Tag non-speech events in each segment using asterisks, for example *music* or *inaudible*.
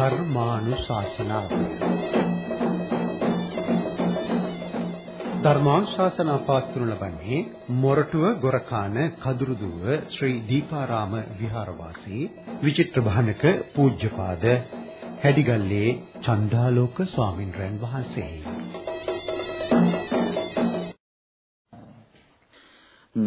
ධර්මානුශාසනාව ධර්මානුශාසනා පාස්තුන ලබන්නේ මොරටුව ගොරකාන කදුරුදුව ශ්‍රී දීපාරාම විහාරවාසී විචිත්‍ර භානක පූජ්‍යපාද හැඩිගල්ලේ චන්දාලෝක ස්වාමින්වයන් වහන්සේ.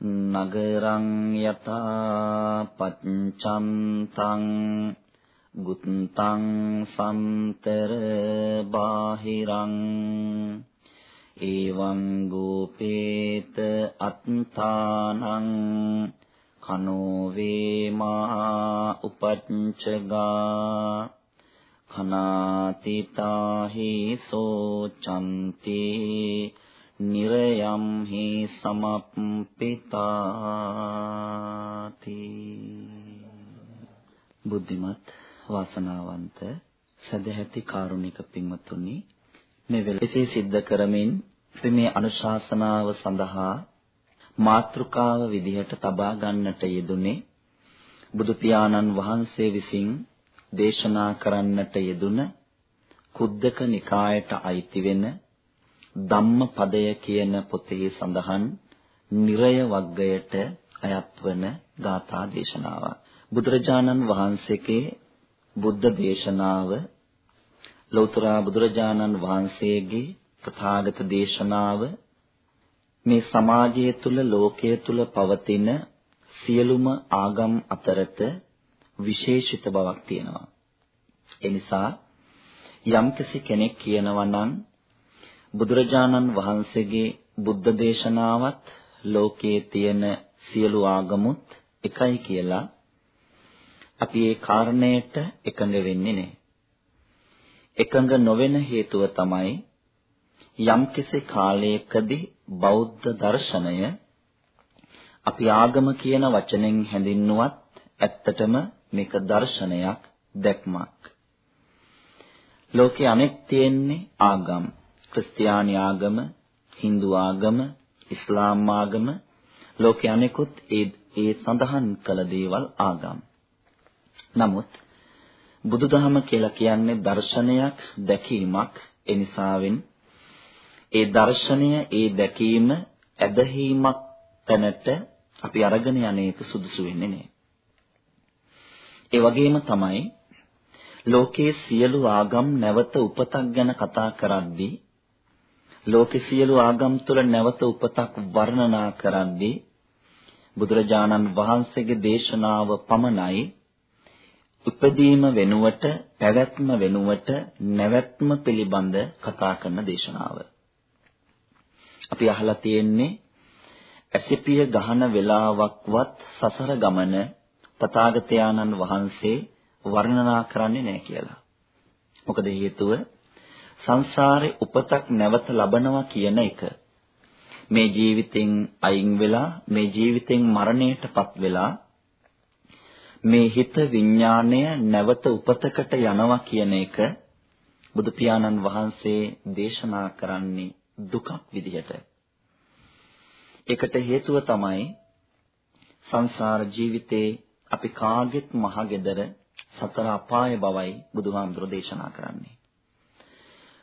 නගරං යතා පච්චන්තං ගුත්තං සම්තර බාහිරං එවං ගෝපේත අත්තානං කනෝ වේමා උපච්චගා khනාතිතාහි සෝචන්ති නිරයම් හි සමප්පිතාති බුද්ධිමත් වාසනාවන්ත සදැහැති කාරුණික පින්වත්තුනි මේ වෙලෙසේ සිද්ධ කරමින් මේ අනුශාසනාව සඳහා මාතෘකාව විදිහට තබා ගන්නට යෙදුනේ බුදු පියාණන් වහන්සේ විසින් දේශනා කරන්නට යෙදුන කුද්දක නිකායට අයිති වෙන ධම්මපදය කියන පොතේ සඳහන් නිරය වග්ගයට අයත් වන ගාථා දේශනාවක්. බුදුරජාණන් වහන්සේගේ බුද්ධ දේශනාව ලෞතර බුදුරජාණන් වහන්සේගේ තථාගත දේශනාව මේ සමාජය තුල ලෝකයේ තුල පවතින සියලුම ආගම් අතරත විශේෂිත බවක් තියෙනවා. ඒ නිසා යම්කිසි කෙනෙක් කියනවා නම් බුදුරජාණන් වහන්සේගේ බුද්ධ දේශනාවත් ලෝකයේ තියෙන සියලු ආගමුත් එකයි කියලා අපි ඒ කාරණයට එකඟ වෙන්නේ නැහැ. එකඟ නොවන හේතුව තමයි යම්කිසි කාලයකදී බෞද්ධ දර්ශනය අපි ආගම කියන වචනෙන් හැඳින්නුවත් ඇත්තටම මේක දර්ශනයක් දැක්මක්. ලෝකේ අනෙක් තියෙන්නේ ආගම්. ක්‍රිස්තියානි ආගම, Hindu ආගම, ඉස්ලාම් ආගම ලෝකයේ අනෙකුත් ඒ ඒ සඳහන් කළ දේවල් ආගම්. නමුත් බුදුදහම කියලා කියන්නේ දර්ශනයක්, දැකීමක්. ඒ නිසාවෙන් ඒ දර්ශනය, ඒ දැකීම ඇදහිීමක් තැනට අපි අරගෙන යන්නේක සුදුසු වෙන්නේ නැහැ. ඒ වගේම තමයි ලෝකයේ සියලු ආගම් නැවත උපතක් ගැන කතා කරද්දී ලෝකේ සියලු ආගම් තුළ නැවත උපතක් වර්ණනා කරද්දී බුදුරජාණන් වහන්සේගේ දේශනාව පමණයි උපදීම වෙනුවට පැවැත්ම වෙනුවට නැවැත්ම පිළිබඳ කතා කරන දේශනාව. අපි අහලා තියෙන්නේ ඇසිපිය ගහන වෙලාවක්වත් සසර ගමන තථාගතයන්න් වහන්සේ වර්ණනා කරන්නේ නැහැ කියලා. මොකද හේතුව සංසාරේ උපතක් නැවත ලබනවා කියන එක. මේ ජීවිතෙන් අයින් වෙලා මේ ජීවිතෙන් මරණයටපත් වෙලා මේ හිත විඥාණය නැවත උපතකට යනවා කියන එක බුදු පියාණන් වහන්සේ දේශනා කරන්නේ දුකක් විදිහට. ඒකට හේතුව තමයි සංසාර ජීවිතේ අපි කාගෙත් මහගෙදර සතර අපාය බවයි බුදුහාමුදුරෝ දේශනා කරන්නේ.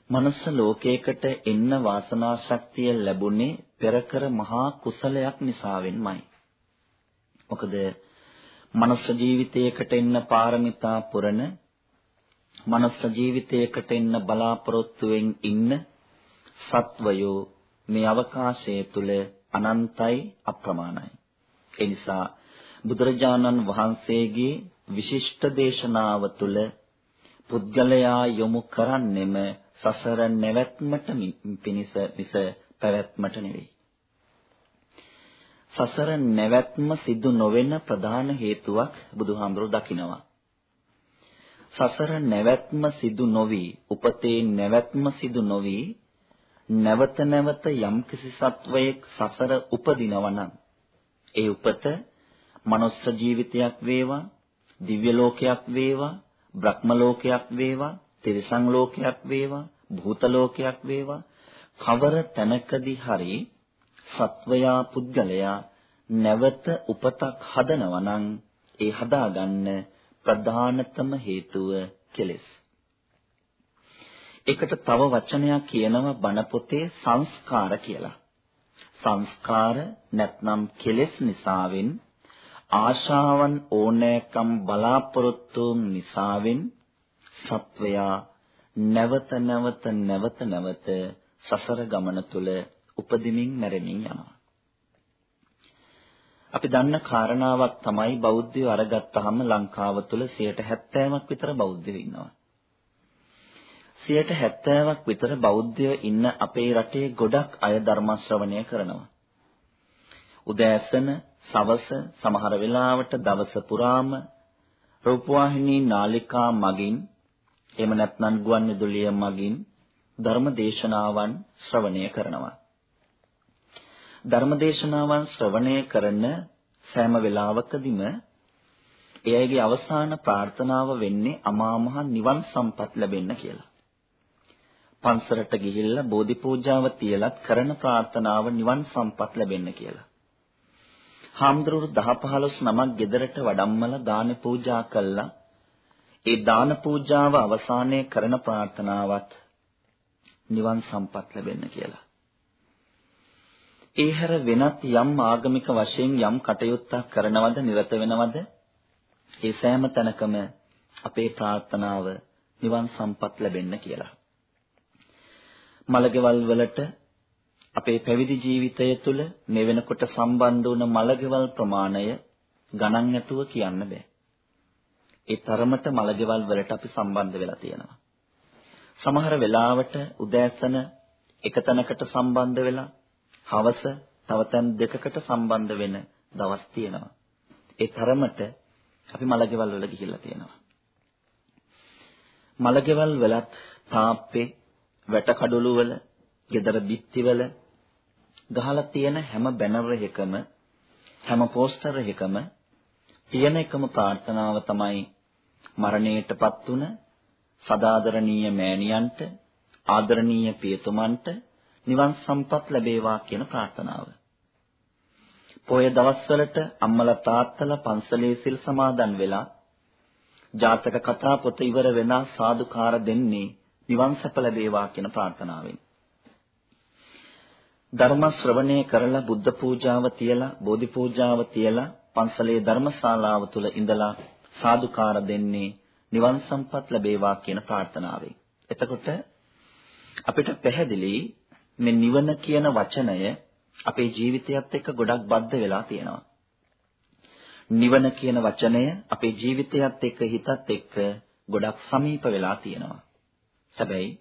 මනස ලෝකයකට එන්න වාසනා ශක්තිය ලැබුණේ පෙර කර මහා කුසලයක් නිසාවෙන්මයි. මොකද මනස ජීවිතයකට එන්න පාරමිතා පුරන මනස ජීවිතයකට එන්න බලාපොරොත්තුෙන් ඉන්න සත්වයෝ මේ අවකාශය තුල අනන්තයි අප්‍රමාණයි. ඒ නිසා බුදුරජාණන් වහන්සේගේ විශිෂ්ට දේශනාව තුළ පුද්ගලයා යොමු කරන්නෙම සසර නැවැත්මට පිණිස මිස පැවැත්මට නෙවෙයි. සසර නැවැත්ම සිදු නොවෙන ප්‍රධාන හේතුවක් බුදුහාමුදුරුවෝ දකිනවා. සසර නැවැත්ම සිදු නොවි උපතේ නැවැත්ම සිදු නොවි නැවත නැවත යම්කිසි සත්වයක සසර උපදිනවා නම් ඒ උපත මනුස්ස ජීවිතයක් වේවා දිව්‍ය ලෝකයක් වේවා බ්‍රහ්ම ලෝකයක් වේවා තිරිසන් ලෝකයක් වේවා භූත ලෝකයක් වේවා කවර තැනකදී හරි සත්වයා පුද්ගලයා නැවත උපතක් හදනවා නම් ඒ හදාගන්න ප්‍රධානතම හේතුව කෙලෙස්. ඒකට තව වචනයක් කියනවා බණ පොතේ සංස්කාර කියලා. සංස්කාර නැත්නම් කෙලෙස් නිසාවෙන් ආශාවන් ඕනෑකම් බලාපොරොත්තුන් නිසාවෙන් සත්වයා නැවත නැවත නැවත නැවත සසර ගමන තුල උපදිමින් මැරෙමින් යනවා. අපි දන්න කාරණාවක් තමයි බෞද්ධයෝ අරගත්තාම ලංකාව තුල 70ක් විතර බෞද්ධයෝ ඉන්නවා. 70ක් විතර බෞද්ධයෝ ඉන්න අපේ රටේ ගොඩක් අය ධර්ම ශ්‍රවණය කරනවා. උදෑසන, සවස, සමහර වෙලාවට දවස පුරාම රූපවාහිනී නාලිකා මගින් එහෙම නැත්නම් ගුවන්විදුලිය මගින් ධර්ම දේශනාවන් ශ්‍රවණය කරනවා. ධර්ම දේශනාවන් ශ්‍රවණය කරන සෑම වෙලාවකදීම එයගේ අවසාන ප්‍රාර්ථනාව වෙන්නේ අමා මහ නිවන් සම්පත් ලැබෙන්න කියලා. පන්සලට ගිහිල්ලා බෝධි පූජාව තියලත් කරන ප්‍රාර්ථනාව නිවන් සම්පත් ලැබෙන්න කියලා. හාමුදුරුවෝ 10 15 නමක් ගෙදරට වඩම්මලා දාන පූජා කළා. ඒ දාන පූජාව අවසානයේ කරන ප්‍රාර්ථනාවත් නිවන් සම්පත් ලැබෙන්න කියලා. ඒ හැර වෙනත් යම් ආගමික වශයෙන් යම් කටයුත්තක් කරනවද නිරත වෙනවද ඒ සෑම තැනකම අපේ ප්‍රාර්ථනාව නිවන් සම්පත් ලැබෙන්න කියලා. මලගෙවල් වලට අපේ පැවිදි ජීවිතය තුළ මේ වෙනකොට සම්බන්ධ වුණ මලගෙවල් ප්‍රමාණය ගණන් නැතුව කියන්න බෑ. ඒ තරමට මලගෙවල් වලට අපි සම්බන්ධ වෙලා තියෙනවා. සමහර වෙලාවට උදෑසන එක තැනකට සම්බන්ධ වෙලා හවස තව තැන් දෙකකට සම්බන්ධ වෙන දවස් තියෙනවා. ඒ තරමට අපි මලගෙවල් වල ගිහිල්ලා තියෙනවා. මලගෙවල් වලත් තාප්පේ, වැටකඩොළු වල, ගෙදර බිත්ති වල ගහලා තියෙන හැම බැනර් එකම හැම පෝස්ටර් එකම තියෙන එකම ප්‍රාර්ථනාව තමයි මරණයටපත් වුණ සදාදරණීය මෑණියන්ට ආදරණීය පියතුමන්ට නිවන් සම්පත් ලැබේවා කියන ප්‍රාර්ථනාව. පොය දවස්වලට අම්මලා තාත්තලා පන්සලේ සිල් සමාදන් වෙලා ජාතක කතා පොත ඉවර වෙන සාදුකාර දෙන්නේ නිවන් සැප ලැබේවා කියන ප්‍රාර්ථනාවෙන්. ධර්ම ශ්‍රවණය කරලා බුද්ධ පූජාව තියලා බෝධි පූජාව තියලා පන්සලේ ධර්මශාලාව තුල ඉඳලා සාදුකාර දෙන්නේ නිවන් සම්පත් ලැබේවා කියන ප්‍රාර්ථනාවෙන්. එතකොට අපිට පැහැදිලි මේ නිවන කියන වචනය අපේ ජීවිතයත් එක්ක ගොඩක් බද්ධ වෙලා තියෙනවා. නිවන කියන වචනය අපේ ජීවිතයත් එක්ක හිතත් එක්ක ගොඩක් සමීප වෙලා තියෙනවා. හැබැයි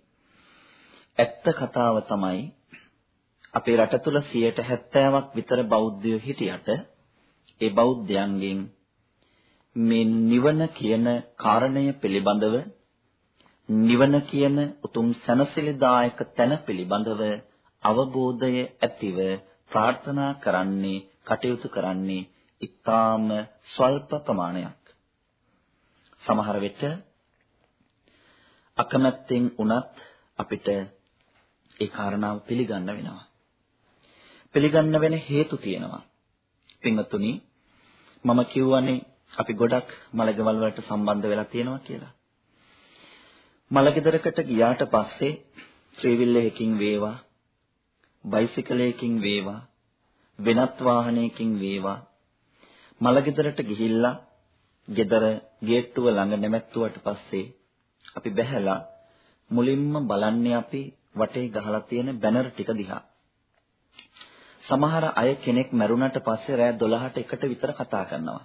ඇත්ත කතාව තමයි අපේ රට තුල 70ක් විතර බෞද්ධයෝ හිටියට ඒ බෞද්ධයන්ගෙන් මේ නිවන කියන කාරණය පිළිබඳව නිවන කියන උතුම් සනසිලිදායක තැන පිළිබඳව අවබෝධය ඇතිව ප්‍රාර්ථනා කරන්නේ කටයුතු කරන්නේ ඊටාම ස්වල්ප ප්‍රමාණයක්. සමහර විට අකමැත්තෙන් උනත් අපිට ඒ කාරණාව පිළිගන්න වෙනවා. පිළිගන්න වෙන හේතු තියෙනවා. පින්වතුනි මම කියවනේ අපි ගොඩක් මලගෙවල් වලට සම්බන්ධ වෙලා තියෙනවා කියලා. මලගෙදරකට ගියාට පස්සේ ත්‍රිවිල් එකකින් වේවා, බයිසිකලයකින් වේවා, වෙනත් වාහනයකින් වේවා මලගෙදරට ගිහිල්ලා ගෙදර ගේට්ටුව ළඟ නැමැත්තුවට පස්සේ අපි බැහැලා මුලින්ම බලන්නේ අපි වටේ ගහලා තියෙන බැනර් ටික දිහා. සමහර අය කෙනෙක් මැරුණට පස්සේ රෑ 12ට එකට විතර කතා කරනවා.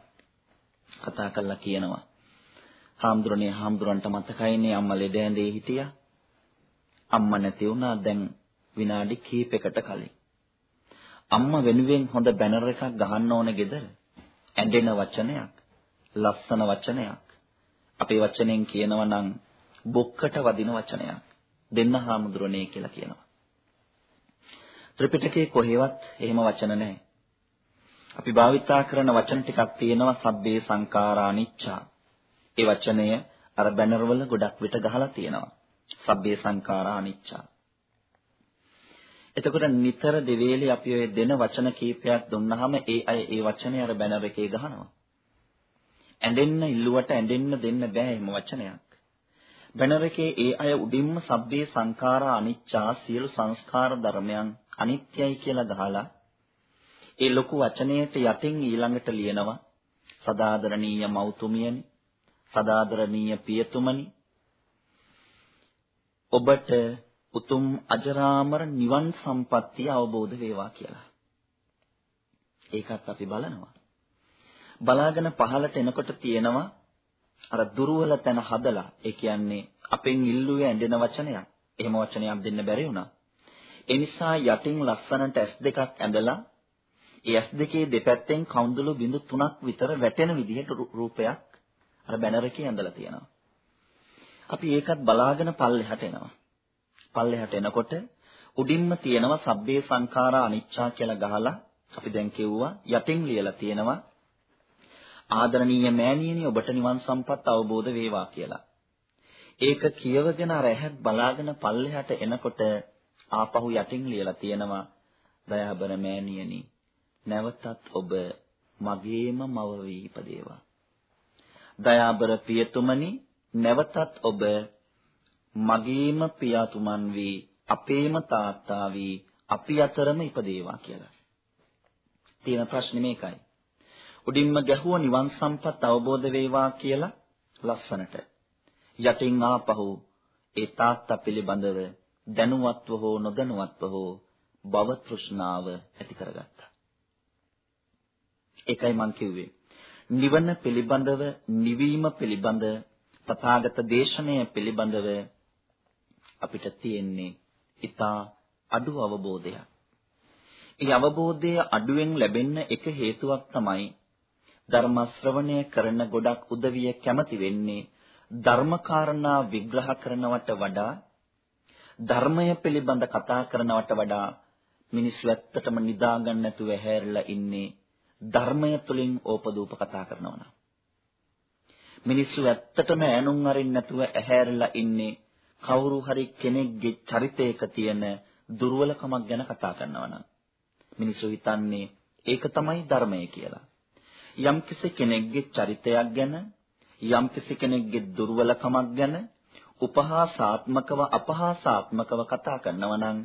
කතා කරලා කියනවා. හාමුදුරනේ හාමුදුරන්ට මතකයිනේ අම්මා ලෙඩ ඇඳේ හිටියා. අම්මා නැති වුණා දැන් විනාඩි කිහිපයකට කලින්. අම්මා වෙනුවෙන් හොඳ බැනර් එකක් ගහන්න ඕනේ ගෙදර. ඇඬෙන වචනයක්, ලස්සන වචනයක්. අපේ වචනෙන් කියනවා නම් බොක්කට වදින වචනයක්. දෙන්න හාමුදුරනේ කියලා කියනවා. ත්‍රිපිටකයේ කොහෙවත් එහෙම වචන නැහැ. අපි භාවිතා කරන වචන ටිකක් තියෙනවා සබ්බේ සංඛාරා අනිච්චා. ඒ වචනය අර බැනර් වල ගොඩක් විට ගහලා තියෙනවා. සබ්බේ සංඛාරා අනිච්චා. එතකොට නිතර දෙවේලේ අපි ඔය දෙන වචන කීපයක් දුන්නාම ඒ අය ඒ වචනේ අර බැනර් එකේ ගහනවා. ඇඬෙන්න ඉල්ලුවට ඇඬෙන්න දෙන්න බෑ එහෙම වචනයක්. බැනර් එකේ ඒ අය උඩින්ම සබ්බේ සංඛාරා අනිච්චා සියලු සංස්කාර ධර්මයන් අනිත්‍යයි කියලා ගහලා ඒ ලොකු වචනයට යටින් ඊළඟට ලියනවා සදාදරණීය මෞතුමියනි සදාදරණීය පියතුමනි ඔබට උතුම් අජරාමර නිවන් සම්පත්තිය අවබෝධ වේවා කියලා. ඒකත් අපි බලනවා. බලාගෙන පහලට එනකොට තියෙනවා අර දුර්වල තැන හදලා ඒ කියන්නේ අපෙන් ඉල්ලුවේ ඇඬෙන වචනයක්. එහෙම වචනයක් දෙන්න බැරි වුණා. ඒ නිසා යටින් ලස්සනට S2ක් ඇඳලා ඒ S2 දෙපැත්තෙන් කඳුළු බිඳු 3ක් විතර වැටෙන විදිහට රූපයක් අර බැනර් එකේ ඇඳලා තියෙනවා. අපි ඒකත් බලාගෙන පල්ලෙහාට එනවා. පල්ලෙහාට එනකොට උඩින්ම තියෙනවා සබ්බේ සංඛාරා අනිච්චා කියලා ගහලා අපි දැන් කිව්වා යටින් ලියලා තියෙනවා ආදරණීය මෑණියනි ඔබට නිවන් සම්පත් අවබෝධ වේවා කියලා. ඒක කියවගෙන අර ඇහත් බලාගෙන පල්ලෙහාට එනකොට ආපහු යටින් ලියලා තියෙනවා දයාබර මෑණියනි නැවතත් ඔබ මගේම මව වී ඉපදේවා. දයාබර පියතුමනි නැවතත් ඔබ මගේම පියාතුමන් වී අපේම තාත්තා වී අපි අතරම ඉපදේවා කියලා. තියෙන ප්‍රශ්නේ මේකයි. උඩින්ම ගැහුව නිවන් සම්පත් අවබෝධ වේවා කියලා ලස්සනට. යටින් ආපහු ඒ තාත්තා පිළිබඳව දැනුවත්ව හෝ නොදැනුවත්ව හෝ භව තෘෂ්ණාව ඇති කරගත්තා. ඒකයි මං කිව්වේ. නිවන පිළිබඳව, නිවීම පිළිබඳ, තථාගත දේශනය පිළිබඳව අපිට තියෙන්නේ ඊටා අඩු අවබෝධයක්. ඒ අවබෝධය අඩුවෙන් ලැබෙන්න එක හේතුවක් තමයි ධර්ම ශ්‍රවණය කරන ගොඩක් උදවිය කැමති වෙන්නේ ධර්මකාරණා විග්‍රහ කරනවට වඩා ධර්මය පිළිබඳ කතා කරනවට වඩා මිනිස්සු ඇත්තටම නිදාගන්න නැතුව හැරලා ඉන්නේ ධර්මය තුලින් ඕපදූප කතා කරනවා නම්. මිනිස්සු ඇත්තටම ඈනුම් අරින්න නැතුව ඇහැරලා ඉන්නේ කවුරු හරි කෙනෙක්ගේ චරිතයක තියෙන දුර්වලකමක් ගැන කතා කරනවා නම්. මිනිස්සු හිතන්නේ ඒක තමයි ධර්මය කියලා. යම්කිසි කෙනෙක්ගේ චරිතයක් ගැන යම්කිසි කෙනෙක්ගේ දුර්වලකමක් ගැන උපහාසාත්මකව අපහාසාත්මකව කතා කරනවා නම්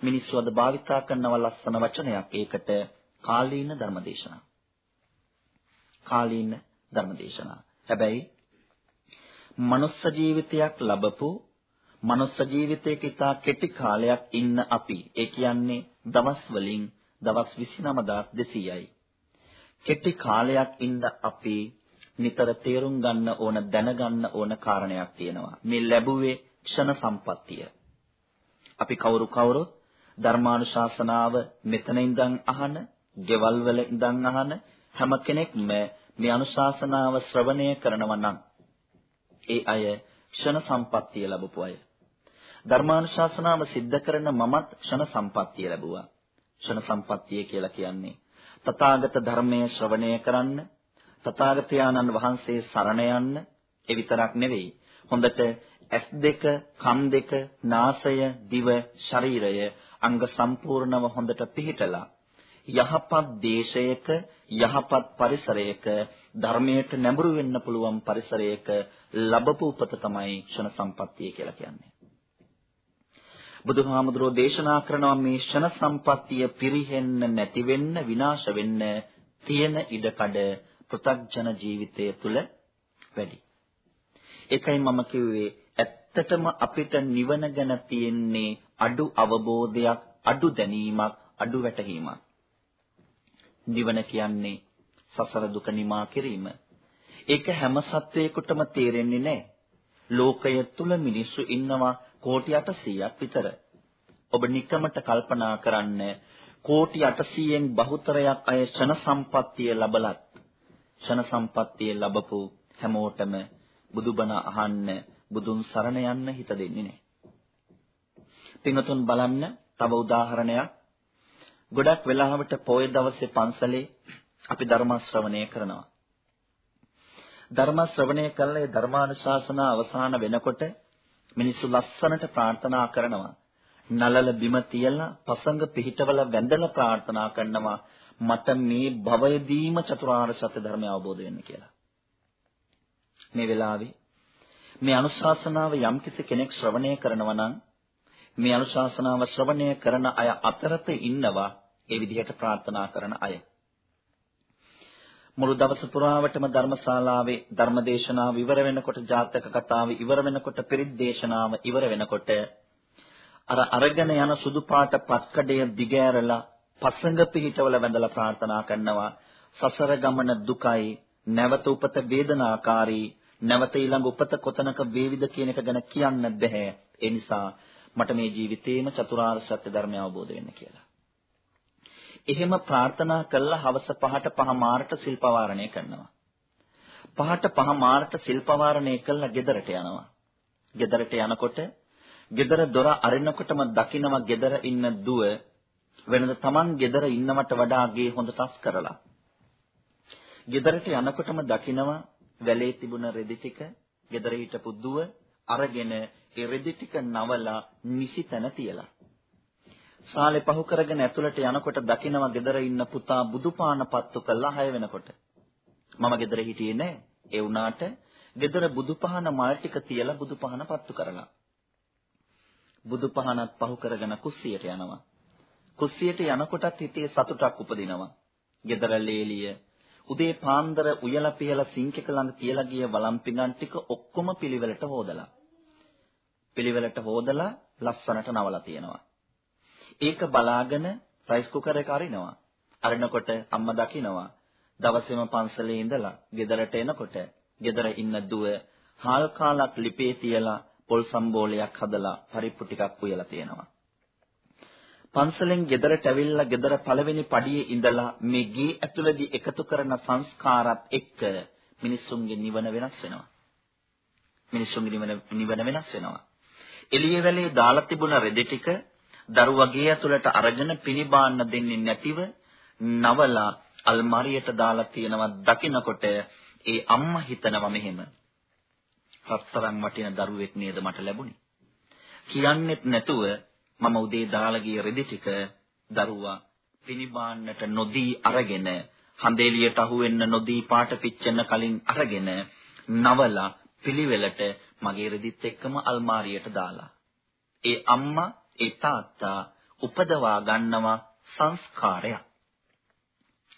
මිනිස්සු අද භාවිතා කරනව ලස්සන වචනයක්. ඒකට කාලීන ධර්මදේශනා. කාලීන ධර්මදේශනා. හැබැයි මනුස්ස ජීවිතයක් ලැබපු මනුස්ස ජීවිතයක ඉතා කෙටි කාලයක් ඉන්න අපි ඒ කියන්නේ දවස් වලින් දවස් 29200යි. කෙටි කාලයක් ඉන්න අපි නිතර තේරුම් ගන්න ඕන දැනගන්න ඕන කාරණයක් තියෙනවා. මේ ලැබුවේ ක්ෂණ සම්පත්තිය. අපි කවුරු කවුරුත් ධර්මානුශාසනාව මෙතන ඉඳන් අහන, ගෙවල් වල ඉඳන් අහන හැම කෙනෙක්ම මේ අනුශාසනාව ශ්‍රවණය කරනවා නම් ඒ අය ක්ෂණ සම්පත්තිය ලැබපු අය. ධර්මානුශාසනාව સિદ્ધ කරන මමත් ක්ෂණ සම්පත්තිය ලැබුවා. ක්ෂණ සම්පත්තිය කියලා කියන්නේ තථාගත ධර්මයේ ශ්‍රවණය කරන්න, තථාගතයන්න් වහන්සේ සරණ යන්න, ඒ විතරක් නෙවෙයි. හොඳට ඇස් දෙක, කන් දෙක, නාසය, දිව, ශරීරය අංග සම්පූර්ණව හොඳට පිහිටලා යහපත් දේශයක යහපත් පරිසරයක ධර්මයට නැඹුරු වෙන්න පුළුවන් පරිසරයක ලැබපු උපත තමයි ක්ෂණ සම්පත්තිය කියලා කියන්නේ. බුදුහාමුදුරෝ දේශනා කරනවා මේ ෂණ සම්පත්තිය පිරිහෙන්න නැති වෙන්න විනාශ වෙන්න තියෙන ඉඩකඩ පෘථග්ජන ජීවිතය තුළ වැඩි. ඒකයි මම කිව්වේ ඇත්තටම අපිට නිවන ගැන තියෙන්නේ අඩු අවබෝධයක්, අඩු දැනීමක්, අඩු වැටහීමක්. නිවන කියන්නේ සසර දුක නිමා කිරීම. ඒක හැම සත්වයකටම තේරෙන්නේ නැහැ. ලෝකය තුල මිනිස්සු ඉන්නවා කෝටි 800ක් විතර. ඔබ නිකමට කල්පනා කරන්න කෝටි 800න් බහුතරයක් අය ෂණ සම්පත්තිය ලබලත් ෂණ සම්පත්තිය ලැබපු හැමෝටම බුදුබණ අහන්න බුදුන් සරණ යන්න හිත දෙන්නේ නැහැ. පින්වතුන් බලන්න තව උදාහරණයක්. ගොඩක් වෙලාවට පොය දවසේ පන්සලේ අපි ධර්ම ශ්‍රවණය කරනවා. ධර්ම ශ්‍රවණය කළා ඒ ධර්මානුශාසනා අවසන් වෙනකොට මිනිස්සු ලස්සනට ප්‍රාර්ථනා කරනවා. නලල බිම තියලා පසංග පිහිටවල වැඳලා ප්‍රාර්ථනා කරනවා මට මේ භවයේදීම චතුරාර්ය සත්‍ය ධර්මය අවබෝධ වෙන්න කියලා. මේ වෙලාවේ මේ අනුශාසනාව යම්කිසි කෙනෙක් ශ්‍රවණය කරනවා නම් මේ අනුශාසනාව ශ්‍රවණය කරන අය අතරත ඉන්නවා ඒ විදිහට ප්‍රාර්ථනා කරන අය. මුළු දවස පුරාවටම ධර්මශාලාවේ ධර්මදේශනාව ඉවර වෙනකොට ජාතක කතාව ඉවර වෙනකොට පිරිත් දේශනාව ඉවර වෙනකොට අර අරගෙන යන සුදු පාට පත්කඩය දිගෑරලා පසඟ පිහිටවල වැඳලා ප්‍රාර්ථනා කරනවා සසර ගමන දුකයි නැවත උපත වේදනාකාරී නැවත ඊළඟ උපත කොතනක වේවිද කියන එක ගැන කියන්න බෑ ඒ නිසා මට මේ ජීවිතේම චතුරාර්ය සත්‍ය ධර්මය අවබෝධ වෙන්න කියලා. එහෙම ප්‍රාර්ථනා කළා හවස පහට පහ මාරට සිල්පවාරණය කරනවා. පහට පහ මාරට සිල්පවාරණය කළා ගෙදරට යනවා. ගෙදරට යනකොට ගෙදර දොර අරිනකොටම දකිනවා ගෙදර ඉන්න දුව වෙනද Taman ගෙදර ඉන්නවට වඩා ගේ හොඳ තස් කරලා. ගෙදරට යනකොටම දකිනවා වැලේ තිබුණ රෙදි ටික ගෙදර හිටපු දුව අරගෙන ඒ රෙදි ටික නවලා නිසි තැන තියලා. සාලේ පහු කරගෙන ඇතුළට යනකොට දකිනවා ගෙදර ඉන්න පුතා බුදුපාන පත්තු කළා හය වෙනකොට. මම ගෙදර හිටියේ නෑ. ඒ වුණාට ගෙදර බුදුපහන මල් ටික තියලා බුදුපහන පත්තු කරලා. බුදුපහනත් පහු කරගෙන කුස්සියට යනවා. කුස්සියට යනකොටත් හිතේ සතුටක් උපදිනවා. ගෙදර ලේලිය උදේ පාන්දර උයලා පියලා සිංක් එක ළඟ තියලා ගිය වළම් පිඟන් ටික ඔක්කොම පිළිවෙලට හොදලා. පිළිවෙලට හොදලා ලස්සනට නවලා තියෙනවා. ඒක බලාගෙන රයිස් කුකර් එක අරිනවා. අරිනකොට අම්මා දකිනවා. දවසේම පන්සලේ ඉඳලා ගෙදරට එනකොට ගෙදර ඉන්න දුව හාල් කාලක් ලිපේ තියලා පොල් සම්බෝලයක් හදලා පරිප්පු ටිකක් උයලා තියෙනවා. පන්සලෙන් ගෙදරට ඇවිල්ලා ගෙදර පළවෙනි පඩියේ ඉඳලා මේ ගේ ඇතුළේදී එකතු කරන සංස්කාරات එක්ක මිනිස්සුන්ගේ නිවන වෙනස් වෙනවා. මිනිස්සුන්ගේ නිවන නිවන වෙනස් වෙනවා. එළිය වැලේ දාලා තිබුණ රෙදි ටික දරුවා ගේ ඇතුළට අරගෙන පිනිබාන්න දෙන්නේ නැතිව නවලා අල්මාරියට දාලා තියෙනවා දකින්නකොට ඒ අම්මා හිතනවා මෙහෙම. රත්තරන් වටින දරුවෙක් නේද මට ලැබුණේ. කියන්නෙත් නැතුව මම උදේ දාලා ගිය රෙදි ටික දරුවා පිනිබාන්නට නොදී අරගෙන හඳේලියට අහු වෙන්න නොදී පාට පිච්චෙන්න කලින් අරගෙන නවලා පිළිවෙලට මගේ රෙදිත් එක්කම අල්මාරියට දාලා. ඒ අම්මා ඒ තාත්තා උපදවා ගන්නවා සංස්කාරයක්.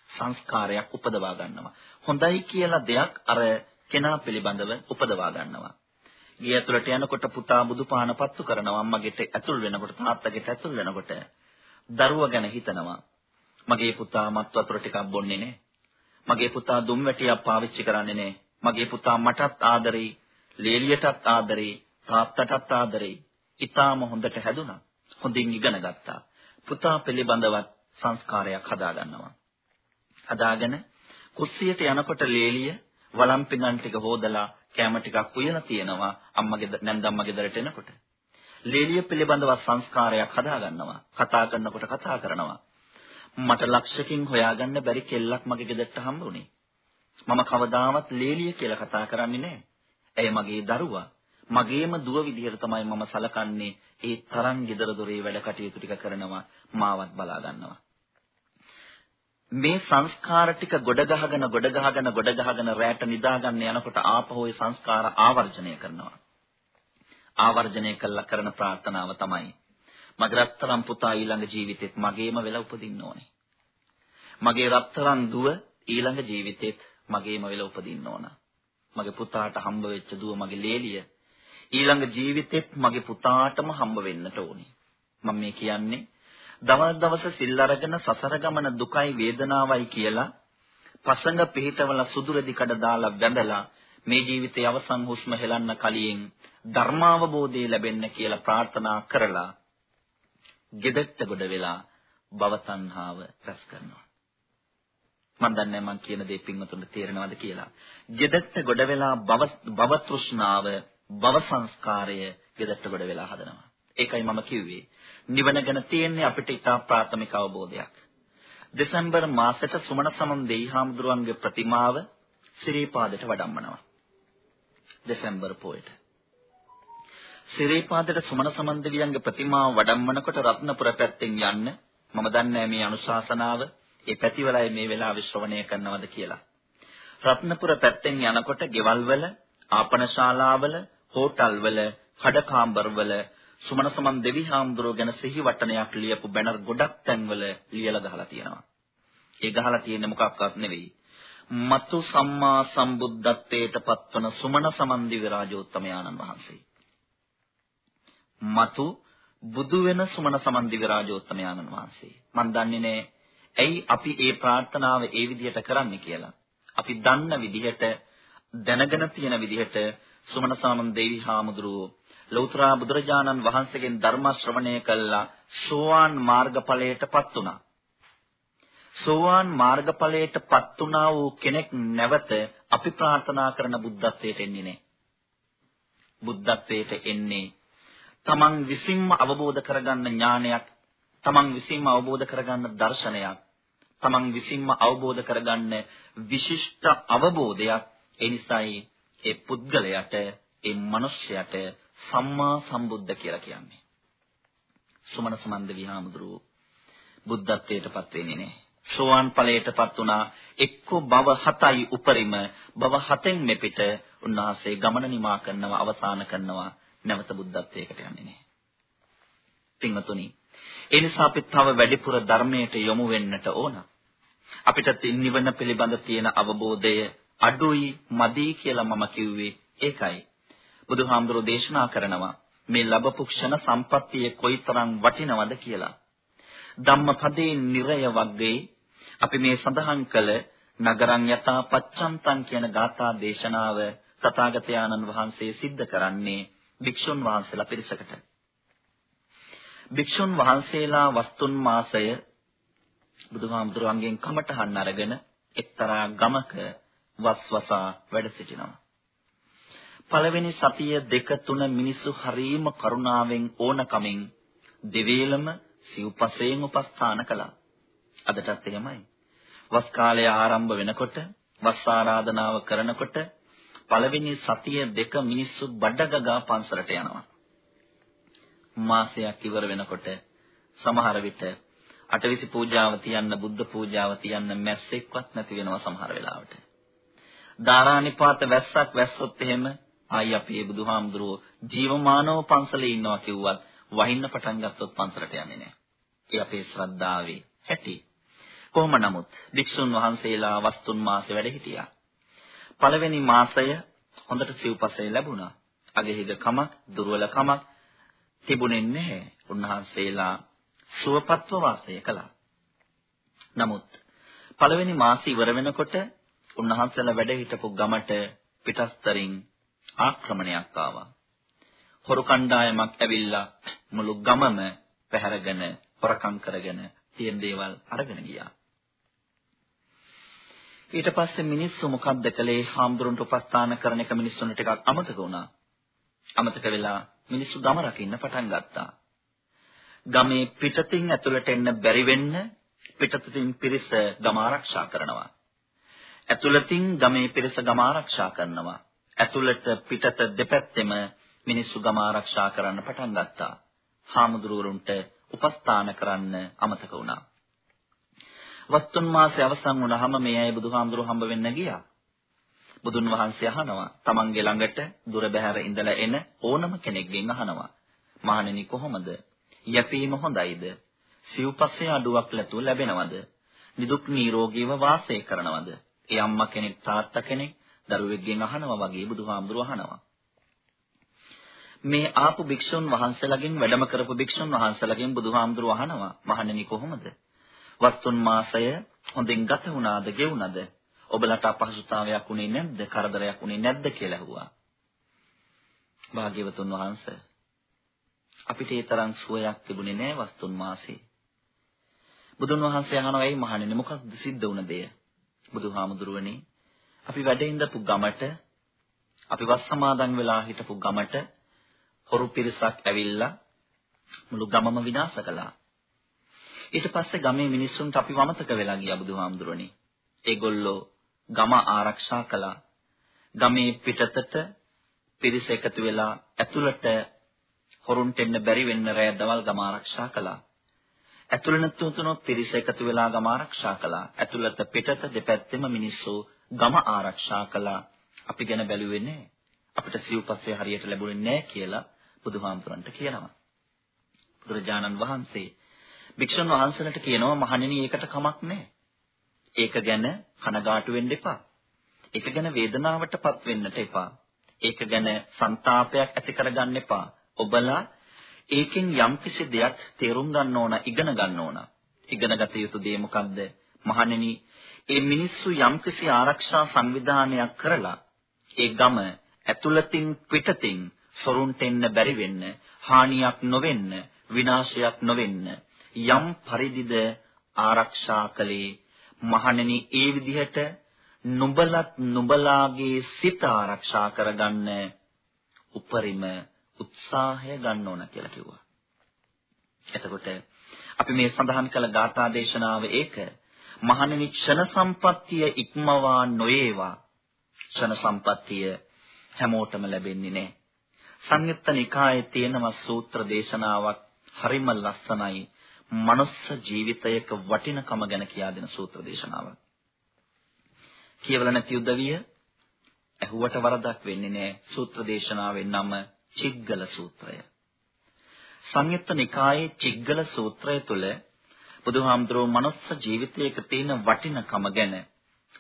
සංස්කාරයක් උපදවා ගන්නවා. හොඳයි කියලා දෙයක් අර කෙනා පිළිබඳව උපදවා ගන්නවා. ගේ ඇතුළට යනකොට පුතා බුදුපාන පත්තු කරනවා. අම්මගෙට ඇතුල් වෙනකොට තාත්තගෙට ඇතුල් වෙනකොට දරුවා ගැන හිතනවා. මගේ පුතා මත් වතුර ටිකක් බොන්නේ නැහැ මගේ පුතා දුම් වැටියක් පාවිච්චි කරන්නේ නැහැ මගේ පුතා මටත් ආදරෙයි ලේලියටත් ආදරෙයි තාත්තටත් ආදරෙයි ඊටාම හොඳට හැදුනා හොඳින් ඉගෙන ගත්තා පුතා පිළිබඳවත් සංස්කාරයක් හදා ගන්නවා හදාගෙන කුස්සියට යනකොට ලේලිය වළම් පිඟන් ටික හොදලා කැම ටිකක් උයලා තියෙනවා අම්මගේ නැන්දම්ම ගෙදරට එනකොට. ලේලිය පිළිබඳව සංස්කාරයක් හදා ගන්නවා. කතා කරනකොට කතා කරනවා. මට ලක්ෂකින් හොයාගන්න බැරි කෙල්ලක් මගේ ගෙදරට හම්බුනේ. මම කවදාවත් ලේලිය කියලා කතා කරන්නේ නැහැ. ඇය මගේ දරුවා. මගේම දුව විදිහට තමයි මම සලකන්නේ. ඒ තරම් ගෙදර දොරේ වැඩ කටයුතු ටික කරනවා මාවත් බලා ගන්නවා. මේ සංස්කාර ටික ගොඩ ගහගෙන ගොඩ ගහගෙන ගොඩ ගහගෙන රැට නිදාගන්න යනකොට ආපහු ඒ සංස්කාර ආවර්ජනය කරනවා. ආවර්ජනය කළා කරන ප්‍රාර්ථනාව තමයි මගේ රත්තරන් පුතා ඊළඟ ජීවිතෙත් මගේම වෙලා උපදින්න ඕනේ. මගේ රත්තරන් දුව ඊළඟ ජීවිතෙත් මගේම වෙලා උපදින්න ඕන. මගේ පුතාට හම්බ වෙච්ච දුව මගේ ලේලිය ඊළඟ ජීවිතෙත් මගේ පුතාටම හම්බ වෙන්නට ඕනේ. මම මේ කියන්නේ දවස් දවස සිල් අරගෙන සසර ගමන දුකයි වේදනාවයි කියලා පසඟ පිහිටවල සුදුරදි කඩ දාලා බැඳලා මේ ජීවිතයේ අවසන් හුස්ම හෙලන්න කලින් ධර්මාවබෝධය ලැබෙන්න කියලා ප්‍රාර්ථනා කරලා gedetta ගොඩ වෙලා භව තණ්හාව රැස් කරනවා. මම දන්නේ මම කියන දේ පින්වතුන්ට තේරෙනවද කියලා. gedetta ගොඩ වෙලා භව භව තෘෂ්ණාව භව සංස්කාරය gedetta ගොඩ වෙලා හදනවා. ඒකයි මම කිව්වේ. නිවන ගැන තියෙන්නේ අපිට ඉතා ප්‍රාථමික අවබෝධයක්. දෙසැම්බර් මාසෙට සුමන සමන් දෙයිහාමුදුරුවන්ගේ ප්‍රතිමාව සිරිපාදයට වඩම්මනවා. දෙසැම්බර් පොයට. සිරිපාදයට සුමන සමන් දෙවියන්ගේ ප්‍රතිමාව වඩම්මනකොට රත්නපුර පැත්තෙන් යන්න මම දන්නේ මේ අනුශාසනාව ඒ පැතිවලයි මේ වෙලාවේ ශ්‍රවණය කරනවද කියලා. රත්නපුර පැත්තෙන් යනකොට ගෙවල් වල, ආපන ශාලාවල, හෝටල් වල, කඩකාම්බර වල සුමන සමන් දෙවි හාමුදුරුව ගැන සිහි වටනයක් ලියපු බැනර් ගොඩක් තැන්වල ලියලා ගහලා තියෙනවා. ඒ ගහලා තියෙන්නේ මොකක්වත් නෙවෙයි. මතු සම්මා සම්බුද්ධත්වයට පත්වන සුමන සමන් දිව්‍ය රාජෝත්තමයාණන් වහන්සේ. මතු බුදු වෙන සුමන සමන් දිව්‍ය රාජෝත්තමයාණන් වහන්සේ. මන් දන්නේ නෑ ඇයි අපි ඒ ප්‍රාර්ථනාව ඒ විදිහට කරන්නේ කියලා. අපි දන්න විදිහට දැනගෙන තියෙන විදිහට සුමන සමන් දෙවි හාමුදුරුවෝ ලෞතර බුදුරජාණන් වහන්සේගෙන් ධර්ම ශ්‍රවණය කළා සෝවාන් මාර්ගඵලයටපත් වුණා. සෝවාන් මාර්ගඵලයටපත් වුණා වූ කෙනෙක් නැවත අපි ප්‍රාර්ථනා කරන බුද්ධත්වයට එන්නේ නැහැ. බුද්ධත්වයට එන්නේ තමන් විසින්ම අවබෝධ කරගන්න ඥානයක්, තමන් විසින්ම අවබෝධ කරගන්න දර්ශනයක්, තමන් විසින්ම අවබෝධ කරගන්න විශිෂ්ට අවබෝධයක්. ඒ නිසායි ඒ පුද්ගලයාට, ඒ මිනිස්යාට සම්මා සම්බුද්ධ කියලා කියන්නේ. සුමන සමන්ද විහාමුදුරුවෝ බුද්ධත්වයටපත් වෙන්නේ නැහැ. සෝවාන් ඵලයටපත් වුණා එක්ක භව හතයි උපරිම භව හතෙන් මෙපිට උන්වහන්සේ ගමන නිමා කරනවා අවසන් කරනවා නැවත බුද්ධත්වයකට යන්නේ නැහැ. පින්වතුනි ඒ නිසා අපි තව වැඩිපුර ධර්මයට යොමු වෙන්නට ඕන. අපිට නිවන පිළිබඳ තියෙන අවබෝධය අඩුයි මදි කියලා මම කිව්වේ ඒකයි. බුදුහාමුදුරෝ දේශනා කරනවා මේ ලැබපු ක්ෂණ සම්පත්තිය කොයිතරම් වටිනවද කියලා. ධම්මපදේ නිරය වග්ගේ අපි මේ සඳහන් කළ නගරං යතා පච්චන්තං කියන ගාථා දේශනාව තථාගතයන්න් වහන්සේ සිද්ධ කරන්නේ භික්ෂුන් වහන්සේලා පිරිසකට. භික්ෂුන් වහන්සේලා වස්තුන් මාසය බුදුහාමුදුරන්ගෙන් කමටහන් අරගෙන එක්තරා ගමක වස්වසා වැඩ සිටිනවා. පළවෙනි සතිය දෙක තුන මිනිස්සු හරීම කරුණාවෙන් ඕනකමින් දෙවේලම සිව්පසයෙන් උපස්ථාන කළා. අදටත් එහෙමයි. වස් කාලය ආරම්භ වෙනකොට වස් ආරාධනාව කරනකොට පළවෙනි සතිය දෙක මිනිස්සු බඩගගා පන්සලට යනවා. මාසයක් ඉවර වෙනකොට සමහර විට අටවිසි පූජාව තියන්න බුද්ධ පූජාව තියන්න මැස්සෙක්වත් නැති වෙනවා සමහර වෙලාවට. දාරානිපාත වැස්සක් වැස්සොත් එහෙම ආයි අපේ බුදුහාමුදුරුවෝ ජීවමානව පන්සලේ ඉන්නවා කිව්වත් වහින්න පටන් ගත්තොත් පන්සලට යන්නේ නැහැ. ඒ අපේ ශ්‍රද්ධාවේ ඇති. කොහොම නමුත් භික්ෂුන් වහන්සේලා වස්තුන් මාසේ වැඩ හිටියා. පළවෙනි මාසය හොඳට සිව්පසය ලැබුණා. අගෙහිග කමක්, දුර්වල කමක් තිබුණේ නැහැ. උන්වහන්සේලා සුවපත්ව වාසය කළා. නමුත් පළවෙනි මාසය ඉවර වෙනකොට උන්වහන්සේලා වැඩ හිටපු ගමට පිටස්තරින් ආක්‍රමණයක් ආවා. හොරු කණ්ඩායමක් ඇවිල්ලා මුළු ගමම පැහැරගෙන හොරකම් කරගෙන තියෙන දේවල් අරගෙන ගියා. ඊට පස්සේ මිනිස්සු මොකක්ද කළේ? හාමුදුරන්ට උපස්ථාන කරන එක මිනිස්සුන්ට ටිකක් අමතක වුණා. අමතක වෙලා මිනිස්සු ගම රකින්න පටන් ගත්තා. ගමේ පිටතින් ඇතුළට එන්න බැරි වෙන්න පිටතින් පිරිස ගම ආරක්ෂා කරනවා. ඇතුළතින් ගමේ පිරිස ගම ආරක්ෂා කරනවා. ඇතුළට පිටත දෙපැත්තෙම මිනිස්සු ගම ආරක්ෂා කරන්න පටන් ගත්තා. හාමුදුරුවරුන්ට උපස්ථාන කරන්න අමතක වුණා. වස්තුන් මාසය අවසන් වුණාම මේ අය බුදුහාමුදුරුව හම්බ වෙන්න ගියා. බුදුන් වහන්සේ අහනවා තමන්ගේ ළඟට දුර බැහැර ඉඳලා එන ඕනම කෙනෙක්ගෙන් අහනවා. මහණෙනි කොහොමද? යැපීම හොඳයිද? සිව්පස්සේ අඩුවක් ලැබුව ලැබෙනවද? නිදුක් නිරෝගීව වාසය කරනවද? ඒ අම්මා කෙනෙක් තාත්තා කෙනෙක් දරුවෙක්ගෙන් අහනවා වගේ බුදුහාමුදුරුව අහනවා. මේ ආපු භික්ෂුන් වහන්සේලාගෙන් වැඩම කරපු භික්ෂුන් වහන්සේලාගෙන් බුදුහාමුදුරුව අහනවා මහණෙනි කොහොමද? වස්තුන් මාසය හොඳින් ගත වුණාද ගෙවුණාද? ඔබලට අපහසුතාවයක් උනේ නැද්ද? කරදරයක් උනේ නැද්ද කියලා ඇහුවා. භාග්‍යවතුන් වහන්සේ අපිට ඒ තරම් සුවයක් තිබුණේ නැහැ වස්තුන් මාසේ. බුදුන් වහන්සේ අහනවා "ඇයි මහණෙනි මොකක්ද සිද්ධ වුණ දෙය?" බුදුහාමුදුරුවනේ අපි වැඩ ඉඳපු ගමට අපි වස් සමාදන් වෙලා හිටපු ගමට හොරු පිරිසක් ඇවිල්ලා මුළු ගමම විනාශ කළා. ඊට පස්සේ ගමේ මිනිස්සුන්ට අපි වමතක වෙලා ගියා බුදුහාමුදුරනේ. ඒගොල්ලෝ ගම ආරක්ෂා කළා. ගමේ පිටතට පිරිස එකතු වෙලා ඇතුළට හොරුන්ට එන්න බැරි වෙන්න රැය දවල් ගම ආරක්ෂා කළා. ඇතුළත තුතුනොත් පිරිස එකතු වෙලා ගම ආරක්ෂා කළා. ඇතුළත පිටත දෙපැත්තෙම මිනිස්සු ගම ආරක්ෂා කළා. අපි ගැන බැලුවේ නැහැ. අපිට සිව්පස්සේ හරියට ලැබුණේ නැහැ කියලා බුදුහාමුදුරන්ට කියනවා. බුදුරජාණන් වහන්සේ භික්ෂුන් වහන්සේලාට කියනවා මහණෙනි ඒකට කමක් නැහැ. ඒක ගැන කනගාටු වෙන්න එපා. ඒක ගැන වේදනාවටපත් වෙන්නට එපා. ඒක ගැන ਸੰతాපයක් ඇති කරගන්න එපා. ඔබලා ඒකෙන් යම්කිසි දෙයක් තේරුම් ගන්න ඕන, ඉගෙන ගන්න ඕන. ඉගෙනගත යුතු දේ මොකද්ද? මහණෙනි, ඒ මිනිස්සු යම්කිසි ආරක්ෂා සංවිධානයක් කරලා ඒ ගම ඇතුළතින් පිටතින් සොරුන්ට එන්න බැරි වෙන්න, හානියක් නොවෙන්න, විනාශයක් නොවෙන්න යම් පරිදිද ආරක්ෂා කළේ මහණෙනි ඒ විදිහට නුඹලත් නුඹලාගේ සිත ආරක්ෂා කරගන්න උපරිම උත්සාහය ගන්න ඕන කියලා කිව්වා. එතකොට අපි මේ සඳහන් කළ ගාථා දේශනාව ඒක මහණෙනි ක්ෂණ සම්පත්තිය ඉක්මවා නොයේවා. ක්ෂණ සම්පත්තිය හැමෝටම ලැබෙන්නේ නැහැ. සංයුත්ත නිකායේ තියෙනවා සූත්‍ර දේශනාවක් හරිම ලස්සනයි. මනුස්ස ජීවිතයක වටිනකම ගැන කියා දෙන සූත්‍ර දේශනාවක්. කියවල නැති උදවිය ඇහුවට වරදක් වෙන්නේ නැහැ. සූත්‍ර දේශනාවේ නම චිග්ගල සූත්‍රය. සංයුත්ත නිකායේ චිග්ගල සූත්‍රය තුල බුදුහාමුදුරුවෝ මනුස්ස ජීවිතයක තියෙන වටිනකම ගැන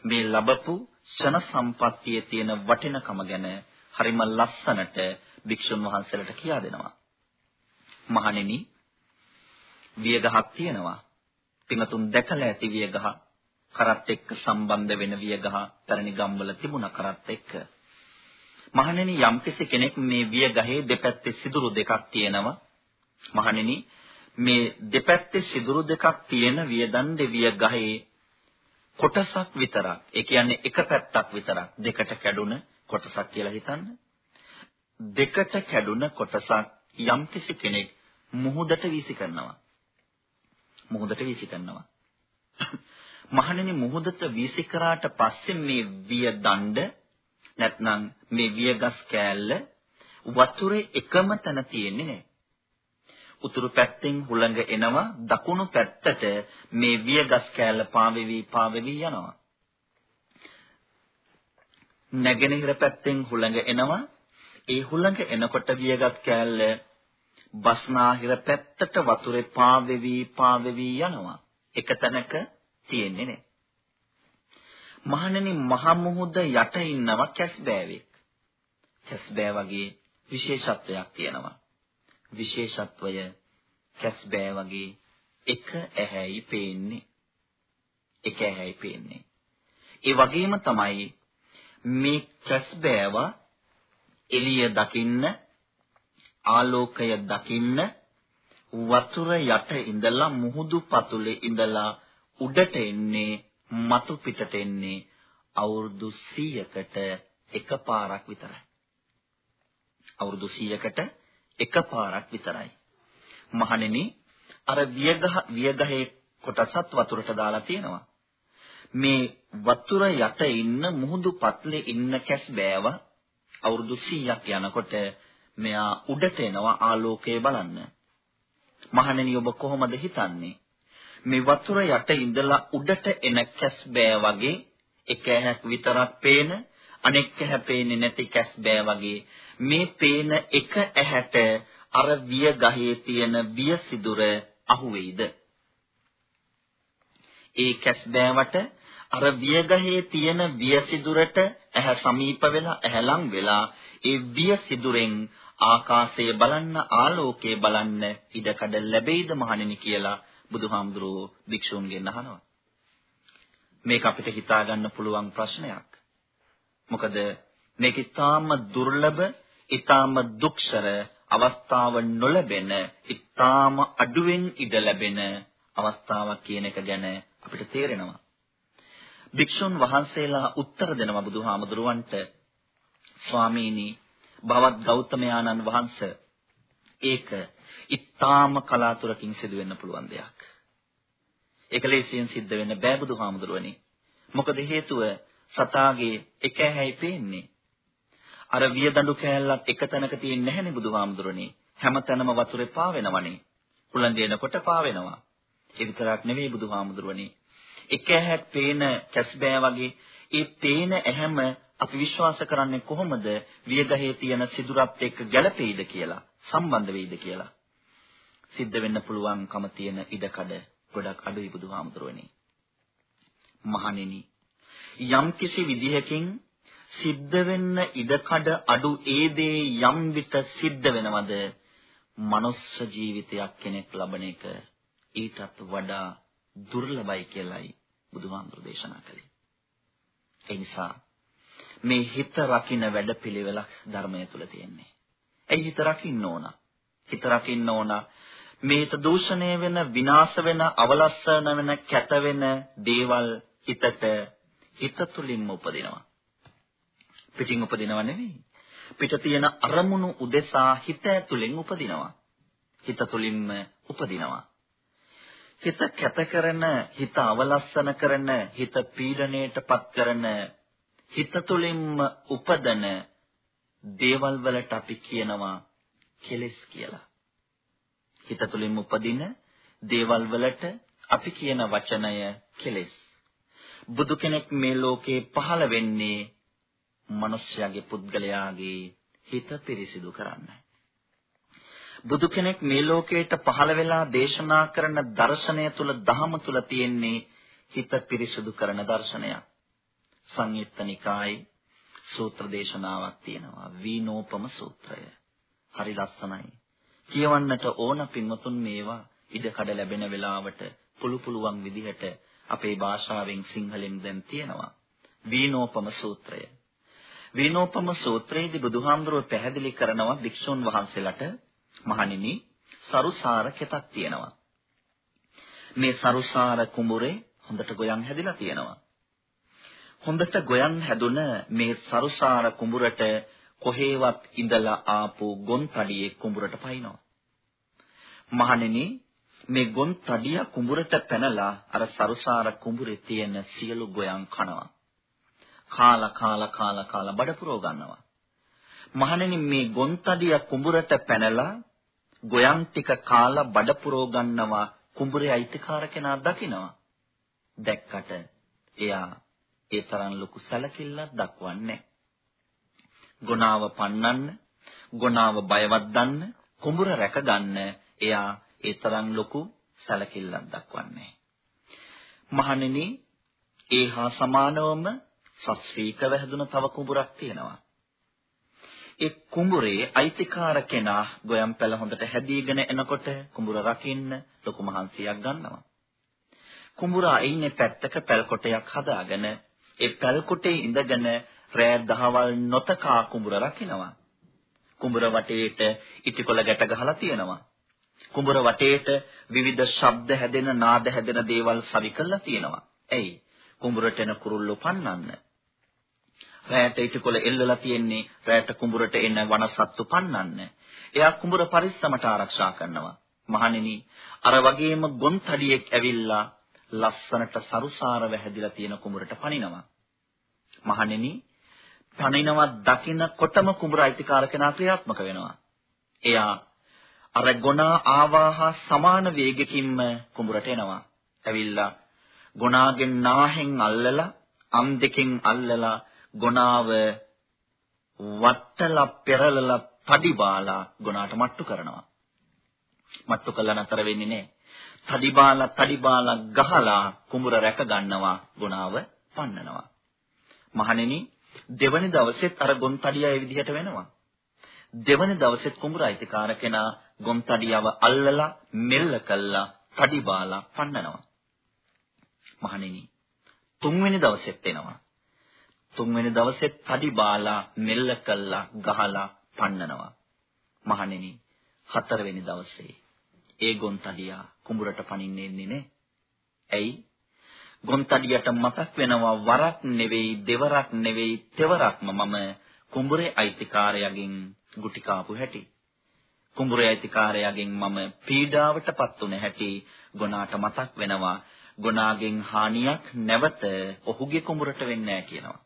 මේ ලැබපු ෂණ සම්පත්තියේ තියෙන වටිනකම ගැන හරිම ලස්සනට භික්ෂුන් වහන්සේලාට කියා දෙනවා. මහණෙනි වියගහක් තියෙනවා. පින්තුන් දැකලා ඇති වියගහ කරත් එක්ක සම්බන්ධ වෙන වියගහ පැරණි ගම්වල තිබුණා කරත් එක්ක. මහණෙනි යම්කිසි කෙනෙක් මේ වියගහේ දෙපැත්තේ සිදුරු දෙකක් තියෙනවා. මහණෙනි මේ දෙපැත්තේ සිදුරු දෙකක් තියෙන වියදන් දෙවිය ගහේ කොටසක් විතරක්. ඒ කියන්නේ එක පැත්තක් විතරක් දෙකට කැඩුන කොටසක් කියලා හිතන්න. දෙකට කැඩුන කොටසක් යම්කිසි කෙනෙක් මුහුදට වීසි කරනවා. මුහුදට වීසි කරනවා. *coughs* මහණෙනි මුහුදට වීසි කරාට පස්සේ මේ විය දණ්ඩ නැත්නම් මේ වියගස් කෑල්ල වතුරේ එකම තැන තියෙන්නේ නැහැ. උතුරු පැත්තෙන් හුළඟ එනවා දකුණු පැත්තට මේ වියගස් කෑල්ල පාවෙවි පාවෙවි යනවා. නැගෙනහිර පැත්තෙන් හුළඟ එනවා ඒ හුළඟ එනකොට වියගස් කෑල්ල බස්නාහිර පැත්තට වතුරේ පාවෙවි පාවෙවි යනවා. එක තැනක තියෙන්නේ නැහැ. මහණෙනි මහ මුහුද යට ඉන්නවා කැස්බෑවෙක්. කැස්බෑ වගේ විශේෂත්වයක් තියෙනවා. විශේෂත්වය කැස්බෑ වගේ එක ඇහැයි පේන්නේ. එක ඇහැයි පේන්නේ. ඒ වගේම තමයි මේ කැස්බෑව එළිය දකින්න ආලෝකය දකින්න වතුර යට ඉඳලා මුහුදු පතුලේ ඉඳලා උඩට එන්නේ මතු පිටට එන්නේ අවුරුදු 100කට එකපාරක් විතරයි. අවුරුදු 100කට එකපාරක් විතරයි. මහණෙනි අර වියගහ වියගහේ කොටසත් වතුරට දාලා තියෙනවා. මේ වතුර යට ඉන්න මුහුදු පත්ලේ ඉන්න කැස් බෑව අවුරුදු 100ක් යනකොට මෙයා උඩට එනවා ආලෝකය බලන්න. මහණෙනි ඔබ කොහොමද හිතන්නේ? මේ වතුර යට ඉඳලා උඩට එන කැස් බෑ වගේ එක ඇහැක් විතරක් පේන අනෙක් ඇහැ පේන්නේ නැති කැස් බෑ වගේ මේ පේන එක ඇහැට අර විය ගහේ තියෙන විය සිදුර අහුවෙයිද? ඒ කැස් බෑවට අර විය ගහේ තියෙන විය සිදුරට ඇහැ සමීප වෙලා ඇහැ ලං වෙලා ඒ විය සිදුරෙන් ආකාශය බලන්න ආලෝකය බලන්න ඉඩකඩ ලැබෙයිද මහණෙනි කියලා බුදුහාමුදුරුවෝ භික්ෂූන්ගෙන් අහනවා. මේක අපිට හිතා ගන්න පුළුවන් ප්‍රශ්නයක්. මොකද මේක ඊටාම දුර්ලභ, ඊටාම දුක්ෂර අවස්ථාව නොලැබෙන, ඊටාම අඩුවෙන් ඉඩ ලැබෙන අවස්ථාවක් කියන එක ගැන අපිට තේරෙනවා. භික්ෂුන් වහන්සේලා උත්තර දෙනවා බුදුහාමුදුරුවන්ට ස්වාමීනි භවත් ගෞතමයාණන් වහන්සේ ඒක ඊටාම කලාතුරකින් සිදු වෙන්න පුළුවන් දෙයක්. ඒක ලේසියෙන් සිද්ධ වෙන්න බෑ බුදුහාමුදුරුවනි. මොකද හේතුව සතාගේ එක ඇහැයි පේන්නේ. අර වියදඬු කෑල්ලක් එක තැනක තියෙන්නේ නැහැනේ බුදුහාමුදුරනේ. හැමතැනම වතුරේ පාවෙනවනේ. හුළඟේනකොට පාවෙනවා. ඒ විතරක් නෙවෙයි බුදුහාමුදුරනේ. එක ඇහැක් පේන කැස්බෑ වගේ ඒ පේන ඇහැම අපි විශ්වාස කරන්නේ කොහොමද වියගහේ තියෙන සිදුරත් එක්ක ගැළපෙයිද කියලා සම්බන්ධ වෙයිද කියලා? සිද්ධ වෙන්න පුළුවන්කම තියෙන ඉඩකඩ ගොඩක් අඩුයි බුදුහාමුදුරනේ මහණෙනි යම්කිසි විදිහකින් සිද්ධ වෙන්න ඉඩකඩ අඩු ඒ දේ යම් විට සිද්ධ වෙනවද? මනුස්ස ජීවිතයක් කෙනෙක් ලබන එක ඊටත් වඩා දුර්ලභයි කියලයි බුදුහාමුදුරු දේශනා කළේ. ඒ නිසා මේ හිත රකින්න වැඩපිළිවෙලක් ධර්මය තුල තියෙන්නේ. ඒ හිත රකින්න ඕන. හිත රකින්න ඕන. මේත දූෂණය වෙන, විනාශ වෙන, අවලස්සන වෙන, කැත වෙන දේවල් හිතට හිත තුලින්ම උපදිනවා. පිටින් උපදිනව නෙවෙයි. පිට තියෙන අරමුණු උදෙසා හිත ඇතුලෙන් උපදිනවා. හිත තුලින්ම උපදිනවා. හිත කැත කරන, හිත අවලස්සන කරන, හිත පීඩණයටපත් කරන, හිත තුලින්ම උපදන දේවල් වලට අපි කියනවා කෙලෙස් කියලා. හිත තුලින්ම උපදින දේවල් වලට අපි කියන වචනය කෙලෙස්. බුදු කෙනෙක් මේ ලෝකේ පහළ වෙන්නේ මිනිස්යාගේ පුද්ගලයාගේ හිත පිරිසිදු කරන්නයි. බුදු කෙනෙක් මේ ලෝකයට පහළ වෙලා දේශනා කරන දර්ශනය තුල දහම තුල තියෙන්නේ හිත පිරිසිදු කරන දර්ශනයක්. සංයුත්ත නිකායේ සූත්‍ර දේශනාවක් තියෙනවා වීනෝපම සූත්‍රය. හරි ලස්සනයි. කියවන්නට ඕන පින්වතුන් මේවා ඉඩකඩ ලැබෙන වෙලාවට පුළු පුළුවන් විදිහට අපේ භාෂාවෙන් සිංහලෙන් දැන් තියෙනවා. වීනෝපම සූත්‍රය. වීනෝපම සූත්‍රයේදී බුදුහාමුදුරුව පැහැදිලි කරනවා භික්ෂුන් වහන්සේලාට මහණෙනි සරුසාර කෙතක් තියෙනවා. මේ සරුසාර කුඹුරේ හොඳට ගොයන් හැදිලා තියෙනවා. හොඳට ගොයන් හැදුන මේ සරුසාර කුඹුරට කොහේවත් ඉඳලා ආපු ගොන්තඩියේ කුඹුරට පයින්නවා. මහණෙනි මේ ගොන්තඩිය කුඹුරට පැනලා අර සරුසාර කුඹුරේ තියෙන සියලු ගොයන් කනවා. කාලා කාලා කාලා කාලා බඩ පුරව ගන්නවා. මහණෙනි මේ ගොන්තඩිය කුඹුරට පැනලා ගොයන් ටික කාලා බඩ පුරව ගන්නවා කුඹුරේ අයිතිකාර කෙනා දකිනවා. දැක්කට එයා ඒ තරම් ලොකු සැලකිල්ලක් දක්වන්නේ ගුණාව පන්නන්න, ගුණාව බයවත් දන්න, කුඹුර රැකගන්න එයා ඒ තරම් ලොකු සැලකිල්ලක් දක්වන්නේ. මහණෙනි, ඒ හා සමානවම සස්ත්‍රීකව හැදුන තව කුඹුරක් තියෙනවා. ඒ කුඹුරේ අයිතිකාර කෙනා ගොයම් පැල හොඳට හැදීගෙන එනකොට කුඹුර රකින්න ලොකු මහන්සියක් ගන්නවා. කුඹුරා ඉන්නේ පැත්තක පැල් කොටයක් හදාගෙන ඒ පැල් කොටේ ඉඳගෙන රෑ දහවල් නොතකා කුඹුර රකින්නවා. කුඹුර වටේට ඉටිකොල ගැට ගහලා තියෙනවා. කුඹුර වටේට විවිධ ශබ්ද හැදෙන නාද හැදෙන දේවල් සවි කරලා තියෙනවා. ඇයි? කුඹුරට එන කුරුල්ලෝ පන්නන්න. රැයට ඉටිකොල එල්ලලා තියෙන්නේ රැයට කුඹුරට එන වනසත්තු පන්නන්න. එයා කුඹුර පරිස්සමට ආරක්ෂා කරනවා. මහණෙනි අර වගේම ගොන්තඩියෙක් ඇවිල්ලා ලස්සනට සරුසාරව හැදිලා තියෙන කුඹුරට පනිනවා. මහණෙනි පනිනවා දකින්නකොටම කුඹුර අයිතිකාර කෙනා ක්‍රියාත්මක වෙනවා. එයා අර ගොනා ආවාහා සමාන වේගකින්ම කුඹුරට එනවා. ඇවිල්ලා ගොනාගෙන් නාහෙන් අල්ලලා අම් දෙකෙන් අල්ලලා ගොනාව වට්ටලා පෙරලලා තඩිබාලා ගොනාට මට්ටු කරනවා. මට්ටු කළා නතර වෙන්නේ නැහැ. තඩිබාලා තඩිබාලා ගහලා කුඹුර රැක ගන්නවා ගොනාව පන්නනවා. මහණෙනි දෙවනි දවසෙත් අර ගොන්තඩිය ඒ විදිහට වෙනවා. දෙවනි දවසෙත් කුඹුර අයිතිකාර කෙනා ගොන්තඩියව අල්ලලා මෙල්ල කළා තඩිබාලා පන්නනවා. මහණෙනි තුන්වෙනි දවසෙත් එනවා. තුන්වෙනි දවසෙත් තඩි බාලා මෙල්ල කළා ගහලා පන්නනවා. මහණෙනි හතරවෙනි දවසේ ඒ ගොන් තඩියා කුඹුරට පනින්න එන්නේ නේ. ඇයි? ගොන්තඩියට මතක් වෙනවා වරක් නෙවෙයි දෙවරක් නෙවෙයි තෙවරක්ම මම කුඹුරේ අයිතිකාරයාගෙන් ගුටි කාපු හැටි. කුඹුරේ අයිතිකාරයාගෙන් මම පීඩාවටපත් වුණ හැටි ගොනාට මතක් වෙනවා. ගොනාගෙන් හානියක් නැවත ඔහුගේ කුඹුරට වෙන්නේ නැහැ කියනවා.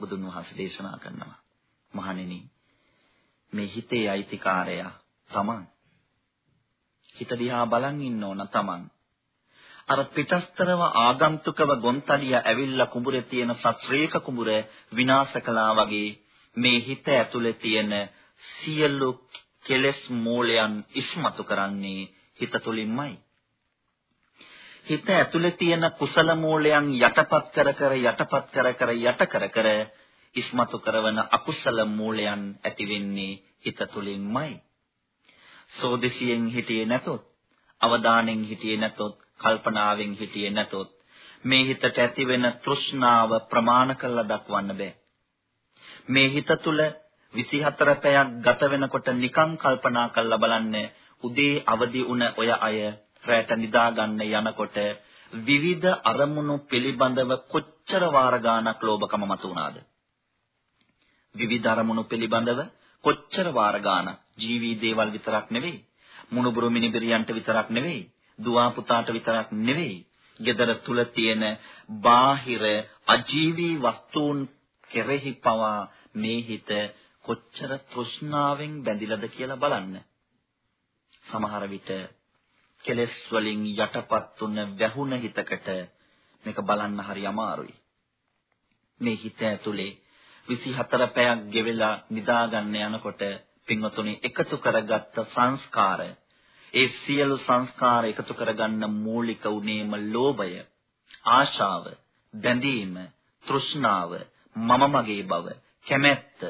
බුදුන් වහන්සේ දේශනා කරනවා. මහණෙනි මේ හිතේ අයිතිකාරයා තමන්. හිත දිහා බලන් ඉන්න ඕන තමන්. අර පිටස්තරව ආගන්තුකව ගොන්තලිය ඇවිල්ලා කුඹුරේ තියෙන සත්‍රේක කුඹුර විනාශ කළා වගේ මේ හිත ඇතුලේ තියෙන සියලු කෙලෙස් මූලයන් ඉස්මතු කරන්නේ හිත තුලින්මයි. හිත ඇතුලේ තියෙන කුසල මූලයන් යටපත් කර කර යටපත් කර කර යට කර කර ඉස්මතු කරන අකුසල මූලයන් ඇති වෙන්නේ හිත තුලින්මයි. සෝදිසියෙන් හිටියේ නැතොත්, අවදානෙන් හිටියේ නැතොත්, කල්පනාවෙන් හිටියේ නැතොත් මේ හිතට ඇති වෙන තෘෂ්ණාව ප්‍රමාණ කරලා දක්වන්න බෑ. මේ හිත තුල 24 පැයක් ගත වෙනකොට නිකං කල්පනා කරලා බලන්න උදේ අවදි වුණ ඔය අය රැට නිදා ගන්න යනකොට විවිධ අරමුණු පිළිබඳව කොච්චර වාර ගාණක් ලෝභකම මත උනාද විවිධ අරමුණු පිළිබඳව කොච්චර වාර ගාණක් ජීවි දේවල් විතරක් නෙවෙයි මුණුබුරු මිනිබිරියන්ට විතරක් නෙවෙයි දුවා පුතාට විතරක් නෙවෙයි gedara තුල තියෙන බාහිර අජීවී වස්තුන් කෙරෙහි පවා මේ හිත කොච්චර තෘෂ්ණාවෙන් බැඳිලාද කියලා බලන්න. සමහර විට කෙලෙස් වලින් යටපත් වුන වැහුණ හිතකට මේක බලන්න හරි අමාරුයි. මේ හිත ඇතුලේ 24 පැයක් ගෙවෙලා නිදා ගන්න යනකොට පින්වතුනි එකතු කරගත්ත සංස්කාර ඒ සියලු සංස්කාර එකතු කරගන්න මූලික උනේම ලෝභය ආශාව බැඳීම තෘෂ්ණාව මම මගේ බව කැමැත්ත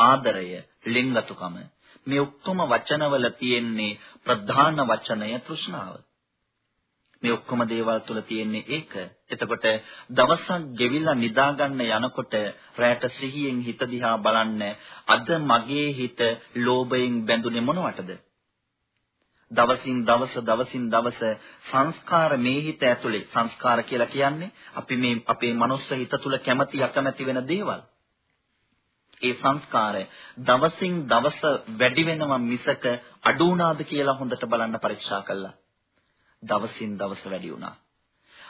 ආදරය ලිංගතුකම. මේ ඔක්කොම වචනවල තියෙන්නේ ප්‍රධාන වචනය තෘෂ්ණාව. මේ ඔක්කොම දේවල් තුල තියෙන්නේ ඒක. එතකොට දවසක් ගෙවිලා නිදා ගන්න යනකොට රැට සිහියෙන් හිත දිහා බලන්න අද මගේ හිත ලෝභයෙන් බැඳුනේ මොනවටද? දවසින් දවස දවසින් දවස සංස්කාර මේ හිත ඇතුලේ සංස්කාර කියලා කියන්නේ අපි මේ අපේ මනුස්ස හිත තුල කැමැති අකමැති වෙන දේවල්. ඒ සංස්කාරය දවසින් දවස වැඩි වෙනව මිසක අඩු වුණාද කියලා හොඳට බලන්න පරීක්ෂා කළා. දවසින් දවස වැඩි වුණා.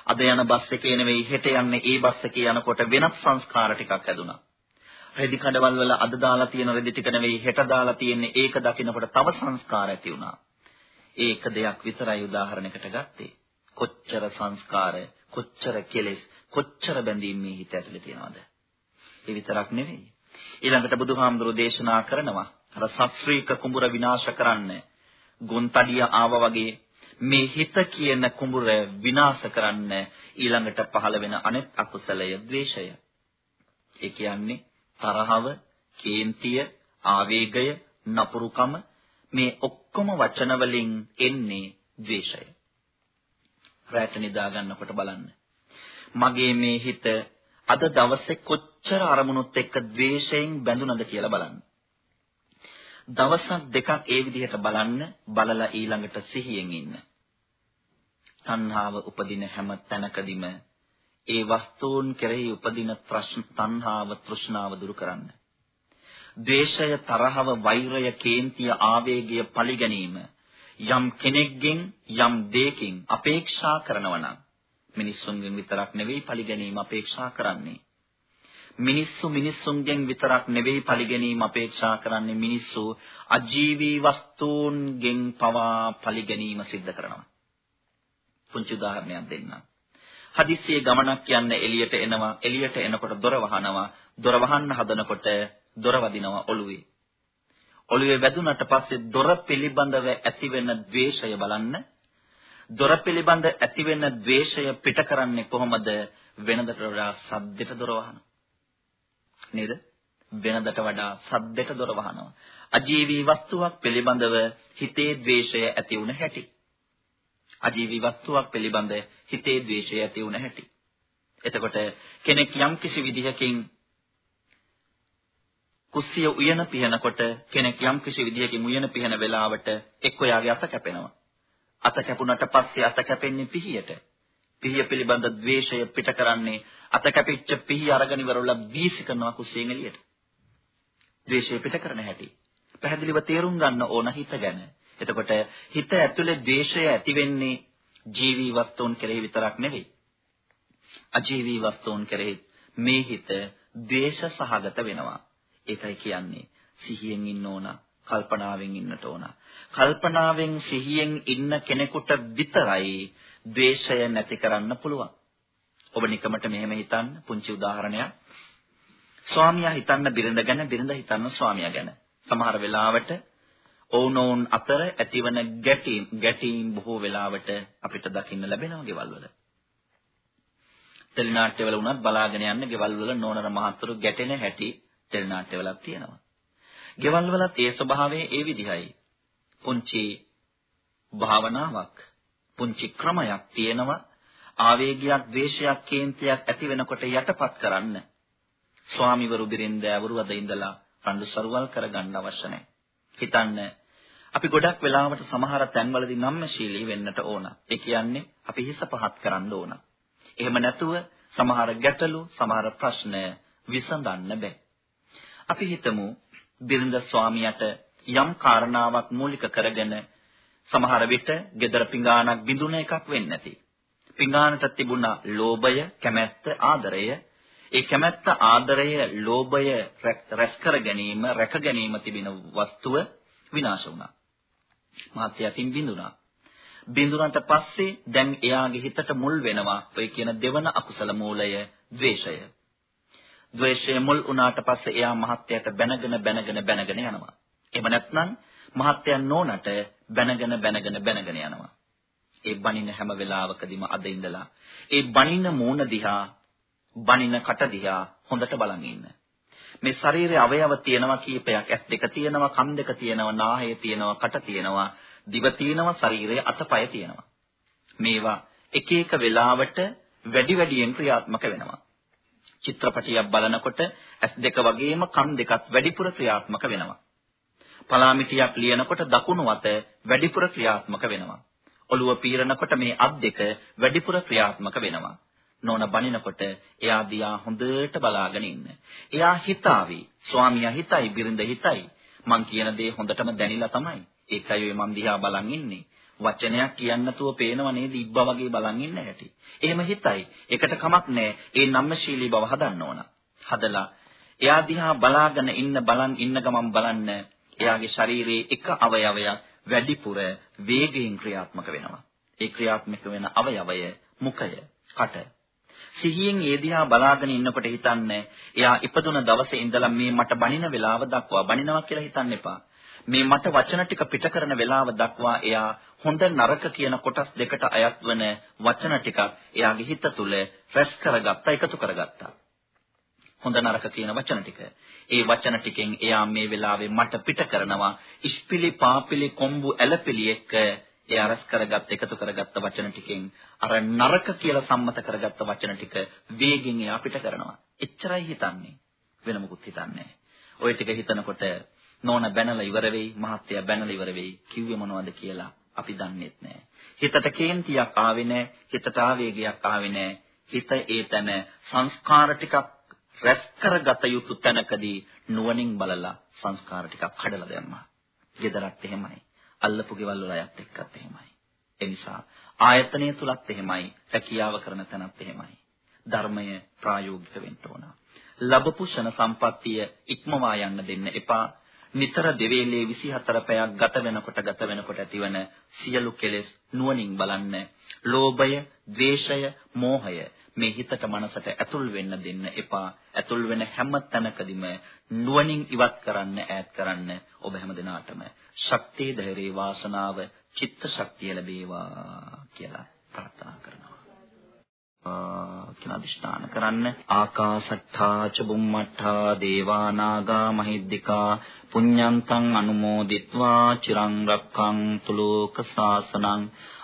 අද යන බස් එකේ නෙවෙයි හෙට යන්නේ ඒ බස් එකේ යනකොට වෙනත් සංස්කාර ටිකක් ඇදුණා. රෙදි කඩවල් වල අද දාලා තියෙන රෙදි ටික නෙවෙයි හෙට දාලා තියෙන්නේ ඒක දකිනකොට තව සංස්කාර ඇති වුණා. ඒක දෙයක් විතරයි උදාහරණයකට ගත්තේ. කොච්චර සංස්කාර, කොච්චර කෙලෙස්, කොච්චර බැඳීම් මේ හිත ඇතුලේ තියෙනවද? ඒ විතරක් නෙවෙයි. ඊළඟට බුදුහාමුදුරෝ දේශනා කරනවා අර සස්ත්‍රීක කුඹුර විනාශ කරන්න ගොන්තඩිය ආවා වගේ මේ හිත කියන කුඹුර විනාශ කරන්න ඊළඟට පහළ වෙන අනෙත් අකුසලය ද්වේෂය. ඒ කියන්නේ තරහව, කේන්තිය, ආවේගය, නපුරුකම මේ ඔක්කොම වචන වලින් එන්නේ ද්වේෂය. රැට නිදා ගන්නකොට බලන්න. මගේ මේ හිත අද දවසේ කොච්චර අරමුණුත් එක්ක ද්වේෂයෙන් බැඳුනද කියලා බලන්න. දවසක් දෙකක් ඒ විදිහට බලන්න බලලා ඊළඟට සිහියෙන් ඉන්න. තණ්හාව උපදින හැම තැනකදීම ඒ වස්තුන් කෙරෙහි උපදින ප්‍රශ්න තණ්හාව තෘෂ්ණාව දුරු කරන්න. ද්වේෂය තරහව වෛරය කේන්තිය ආවේගය පරිගැනීම යම් කෙනෙක්ගෙන් යම් දෙයකින් අපේක්ෂා කරනවා නම් මිනිස්සුන්ගෙන් විතරක් නෙවෙයි පරිගැනීම අපේක්ෂා කරන්නේ මිනිස්සු මිනිස්සුන්ගෙන් විතරක් නෙවෙයි පරිගැනීම අපේක්ෂා කරන්නේ මිනිස්සු අජීවී වස්තුන්ගෙන් පවා පරිගැනීම සිද්ධ කරනවා පුංචි උදාහරණයක් දෙන්නම්. හදිස්සියේ ගමනක් යන්න එළියට එනවා. එළියට එනකොට දොර වහනවා. දොර වහන්න හදනකොට දොර වදිනවා ඔළුවේ. ඔළුවේ වැදුනට පස්සේ දොර පිළිබඳව ඇතිවෙන ද්වේෂය බලන්න. දොර පිළිබඳ ඇතිවෙන ද්වේෂය පිට කරන්නේ කොහොමද? වෙනදට වඩා සද්දෙට දොර වහනවා. නේද? වෙනදට වඩා සද්දෙට දොර වහනවා. අජීවී වස්තුවක් පිළිබඳව හිතේ ද්වේෂය ඇති වුණ හැටි. අජීවී වස්තුවක් පිළිබඳ හිතේ ද්වේෂය ඇති වුණ හැටි. එතකොට කෙනෙක් යම් කිසි විදිහකින් කුස්සිය උයන පිහනකොට කෙනෙක් යම් කිසි විදිහකින් උයන පිහන වෙලාවට එක්ක යාගේ අත කැපෙනවා. අත කැපුණට පස්සේ අත කැපෙන්නේ පිහියට. පිහිය පිළිබඳ ද්වේෂය පිට කරන්නේ අත කැපිච්ච පිහිය අරගෙන ඉවරලා වීසි කරනවා කුස්සියෙන් එළියට. ද්වේෂය පිට කරන හැටි. පැහැදිලිව තේරුම් ගන්න ඕන හිත ගැන. එතකොට හිත ඇතුලේ ද්වේෂය ඇති වෙන්නේ ජීවී වස්තුන් කෙරෙහි විතරක් නෙවෙයි. අජීවී වස්තුන් කෙරෙහි මේ හිත ද්වේෂ සහගත වෙනවා. ඒකයි කියන්නේ සිහියෙන් ඉන්න ඕන, කල්පනාවෙන් ඉන්නට ඕන. කල්පනාවෙන් සිහියෙන් ඉන්න කෙනෙකුට විතරයි ද්වේෂය නැති කරන්න පුළුවන්. ඔබ නිකමට මෙහෙම හිතන්න පුංචි උදාහරණයක්. ස්වාමියා හිතන්න බිරිඳ ගැන, බිරිඳ හිතන්න ස්වාමියා ගැන. සමහර වෙලාවට ඔවුනොවුන් අතර ඇතිවන ගැටීම් ගැටීම් බොහෝ වෙලාවට අපිට දකින්න ලැබෙනවා ගෙවල් වල. ටෙලිනාට්‍යවල වුණත් බලාගෙන යන්න ගෙවල් වල නෝනර මහත්තුරු ගැටෙන හැටි ටෙලිනාට්‍යවලත් තියෙනවා. ගෙවල් වලත් ඒ ස්වභාවය ඒ විදිහයි. පුංචි භාවනාවක්, පුංචි ක්‍රමයක් තියෙනවා. ආවේගයක්, ද්වේෂයක්, කේන්තියක් ඇති වෙනකොට යටපත් කරන්න. ස්වාමිවරු බිරින්දෑවරු අද ඉඳලා රණ්ඩු සරුවල් කරගන්න අවශ්‍ය නැහැ. හිතන්න අපි ගොඩක් වෙලාවට සමහර තැන්වලදී නම්මශීලී වෙන්නට ඕන. ඒ කියන්නේ අපි හිස පහත් කරන්න ඕන. එහෙම නැතුව සමහර ගැටලු, සමහර ප්‍රශ්න විසඳන්න බෑ. අපි හිතමු බිරිඳ ස්වාමියාට යම් කාරණාවක් මූලික කරගෙන සමහර විට gedara පිඟානක් බිඳුන එකක් වෙන්නේ නැති. පිඟානට තිබුණා ලෝභය, කැමැත්ත, ආදරය. ඒ කැමැත්ත, ආදරය, ලෝභය රැස් කර ගැනීම, රැක ගැනීම තිබෙන වස්තුව විනාශ වුණා. මාත්‍යයන් බිඳුණා. බිඳුනට පස්සේ දැන් එයාගේ හිතට මුල් වෙනවා ඔය කියන දෙවන අකුසල මූලය ද්වේෂය. ද්වේෂය මුල් වුණාට පස්සේ එයා මහත්යට බැනගෙන බැනගෙන බැනගෙන යනවා. එහෙම නැත්නම් මහත්යන් නෝනට බැනගෙන බැනගෙන බැනගෙන යනවා. ඒ බණින හැම වෙලාවකදීම අද ඉඳලා ඒ බණින මූණ දිහා බණින කට දිහා හොඳට බලන් ඉන්න. මේ ශරීරයේ අවයව තියෙනවා කීපයක් ඇස් දෙක තියෙනවා කන් දෙක තියෙනවා නාහය තියෙනවා කට තියෙනවා දිව තියෙනවා ශරීරයේ අතපය තියෙනවා. මේවා එක එක වෙලාවට වැඩි වැඩියෙන් ක්‍රියාත්මක වෙනවා. චිත්‍රපටියක් බලනකොට ඇස් දෙක වගේම කන් දෙකත් වැඩිපුර ක්‍රියාත්මක වෙනවා. පලාමිටියක් ලියනකොට දකුණු අත වැඩිපුර ක්‍රියාත්මක වෙනවා. ඔළුව පීරනකොට මේ අත් දෙක වැඩිපුර ක්‍රියාත්මක වෙනවා. නෝන බනිනකොට එයා දිහා හොඳට බලාගෙන ඉන්න. එයා හිතාවි. ස්වාමියා හිතයි, බිරිඳ හිතයි. මං කියන දේ හොඳටම දැනිලා තමයි. ඒකයි ඔය මං දිහා බලන් ඉන්නේ. වචනයක් කියන්න නැතුව පේනව නේද ඉබ්බා වගේ බලන් ඉන්න හැටි. එහෙම හිතයි. ඒකට කමක් නැහැ. ඒ නම්මශීලී බව හදන්න ඕන. හදලා එයා දිහා බලාගෙන ඉන්න බලන් ඉන්න ගමන් බලන්න එයාගේ ශරීරයේ එක අවයවයක් වැඩිපුර වේගයෙන් ක්‍රියාත්මක වෙනවා. ඒ ක්‍රියාත්මක වෙන අවයවය මුඛය, කට. සිහියෙන් ඒ දිහා බලාගෙන ඉන්නකොට හිතන්නේ එයා ඉපදුන දවසේ ඉඳලා මේ මට බනින වෙලාව දක්වා බනිනවා කියලා හිතන්න එපා. මේ මට වචන ටික පිට කරන වෙලාව දක්වා එයා හොඳ නරක කියන කොටස් දෙකට අයත් වන වචන ටිකක් එයාගේ හිත තුළ රැස් කරගත්තා එකතු කරගත්තා. හොඳ නරක කියන වචන ටික. ඒ වචන ටිකෙන් එයා මේ වෙලාවේ මට පිට කරනවා ඉස්පිලි පාපිලි කොම්බු ඇලපිලි එක්ක එයා රැස් කරගත් එකතු කරගත්ත වචන ටිකෙන් අර නරක කියලා සම්මත කරගත්ත වචන ටික වේගෙන් එයා පිට කරනවා. එච්චරයි හිතන්නේ. වෙන මොකුත් හිතන්නේ ඔය ටික හිතනකොට නෝන බැනලා ඉවර වෙයි, මහත්තයා බැනලා ඉවර වෙයි. කිව්වේ මොනවද කියලා අපි දන්නේත් නැහැ. හිතට කේන්තියක් ආවේ නැහැ, හිතට ආවේගයක් ආවේ නැහැ. හිත ඒතන සංස්කාර ටිකක් රැස් කරගත යුතු තැනකදී නුවණින් බලලා සංස්කාර ටිකක් කඩලා දැම්මා. ගෙදරත් එහෙමයි. අල්ලපු ගෙවල් වල අයත් එක්කත් එහෙමයි. ඒ නිසා ආයතනය තුලත් එහෙමයි, රැකියාව කරන තැනත් එහෙමයි. ධර්මය ප්‍රායෝගික වෙන්න ඕන. ලැබපු ෂණ සම්පත්තිය ඉක්මවා යන්න දෙන්න එපා. නිතර දෙවේලේ 24 පැයක් ගත වෙනකොට ගත වෙනකොට ඇතිවන සියලු කෙලෙස් නුවණින් බලන්න. ලෝභය, ද්වේෂය, මෝහය මේ හිතට මනසට ඇතුල් වෙන්න දෙන්න එපා. ඇතුල් වෙන හැම තැනකදීම නුවණින් ඉවත් කරන්න ඈත් කරන්න ඔබ හැම දිනාටම ශක්තිය ධෛර්ය වාසනාව චිත්ත ශක්තිය ලැබේවා කියලා ප්‍රාර්ථනා කරනවා. කියන අදිෂ්ඨාන කරන්න ආකාසට්ඨා ච බුම්මට්ඨා දේවා නාග මහිද්దికා පුඤ්ඤන්තං අනුමෝදිත්වා චිරං රක්ඛන්තු ලෝක සාසනං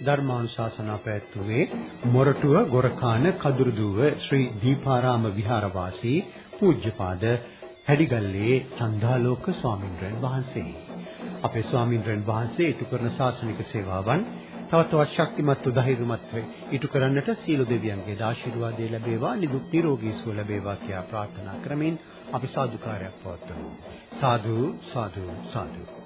ධර්මානුශාසනා පැවැත්වුවේ මොරටුව ගොරකාන කදුරුදුව ශ්‍රී දීපාරාම විහාරවාසී පූජ්‍යපාද හැඩිගල්ලේ චන්දාලෝක ස්වාමින්වයන් වහන්සේ. අපේ ස්වාමින්වයන් වහන්සේ ඉටු කරන ශාසනික සේවාවන් තව තවත් ශක්තිමත් උදාහිරුමත් ඉටු කරන්නට සීල දෙවියන්ගේ ආශිර්වාදය ලැබේවා නිදුක් නිරෝගී සුව ලැබේවා කියා ප්‍රාර්ථනා කරමින් අපි සාදුකාරයක් පවත්වමු. සාදු සාදු සාදු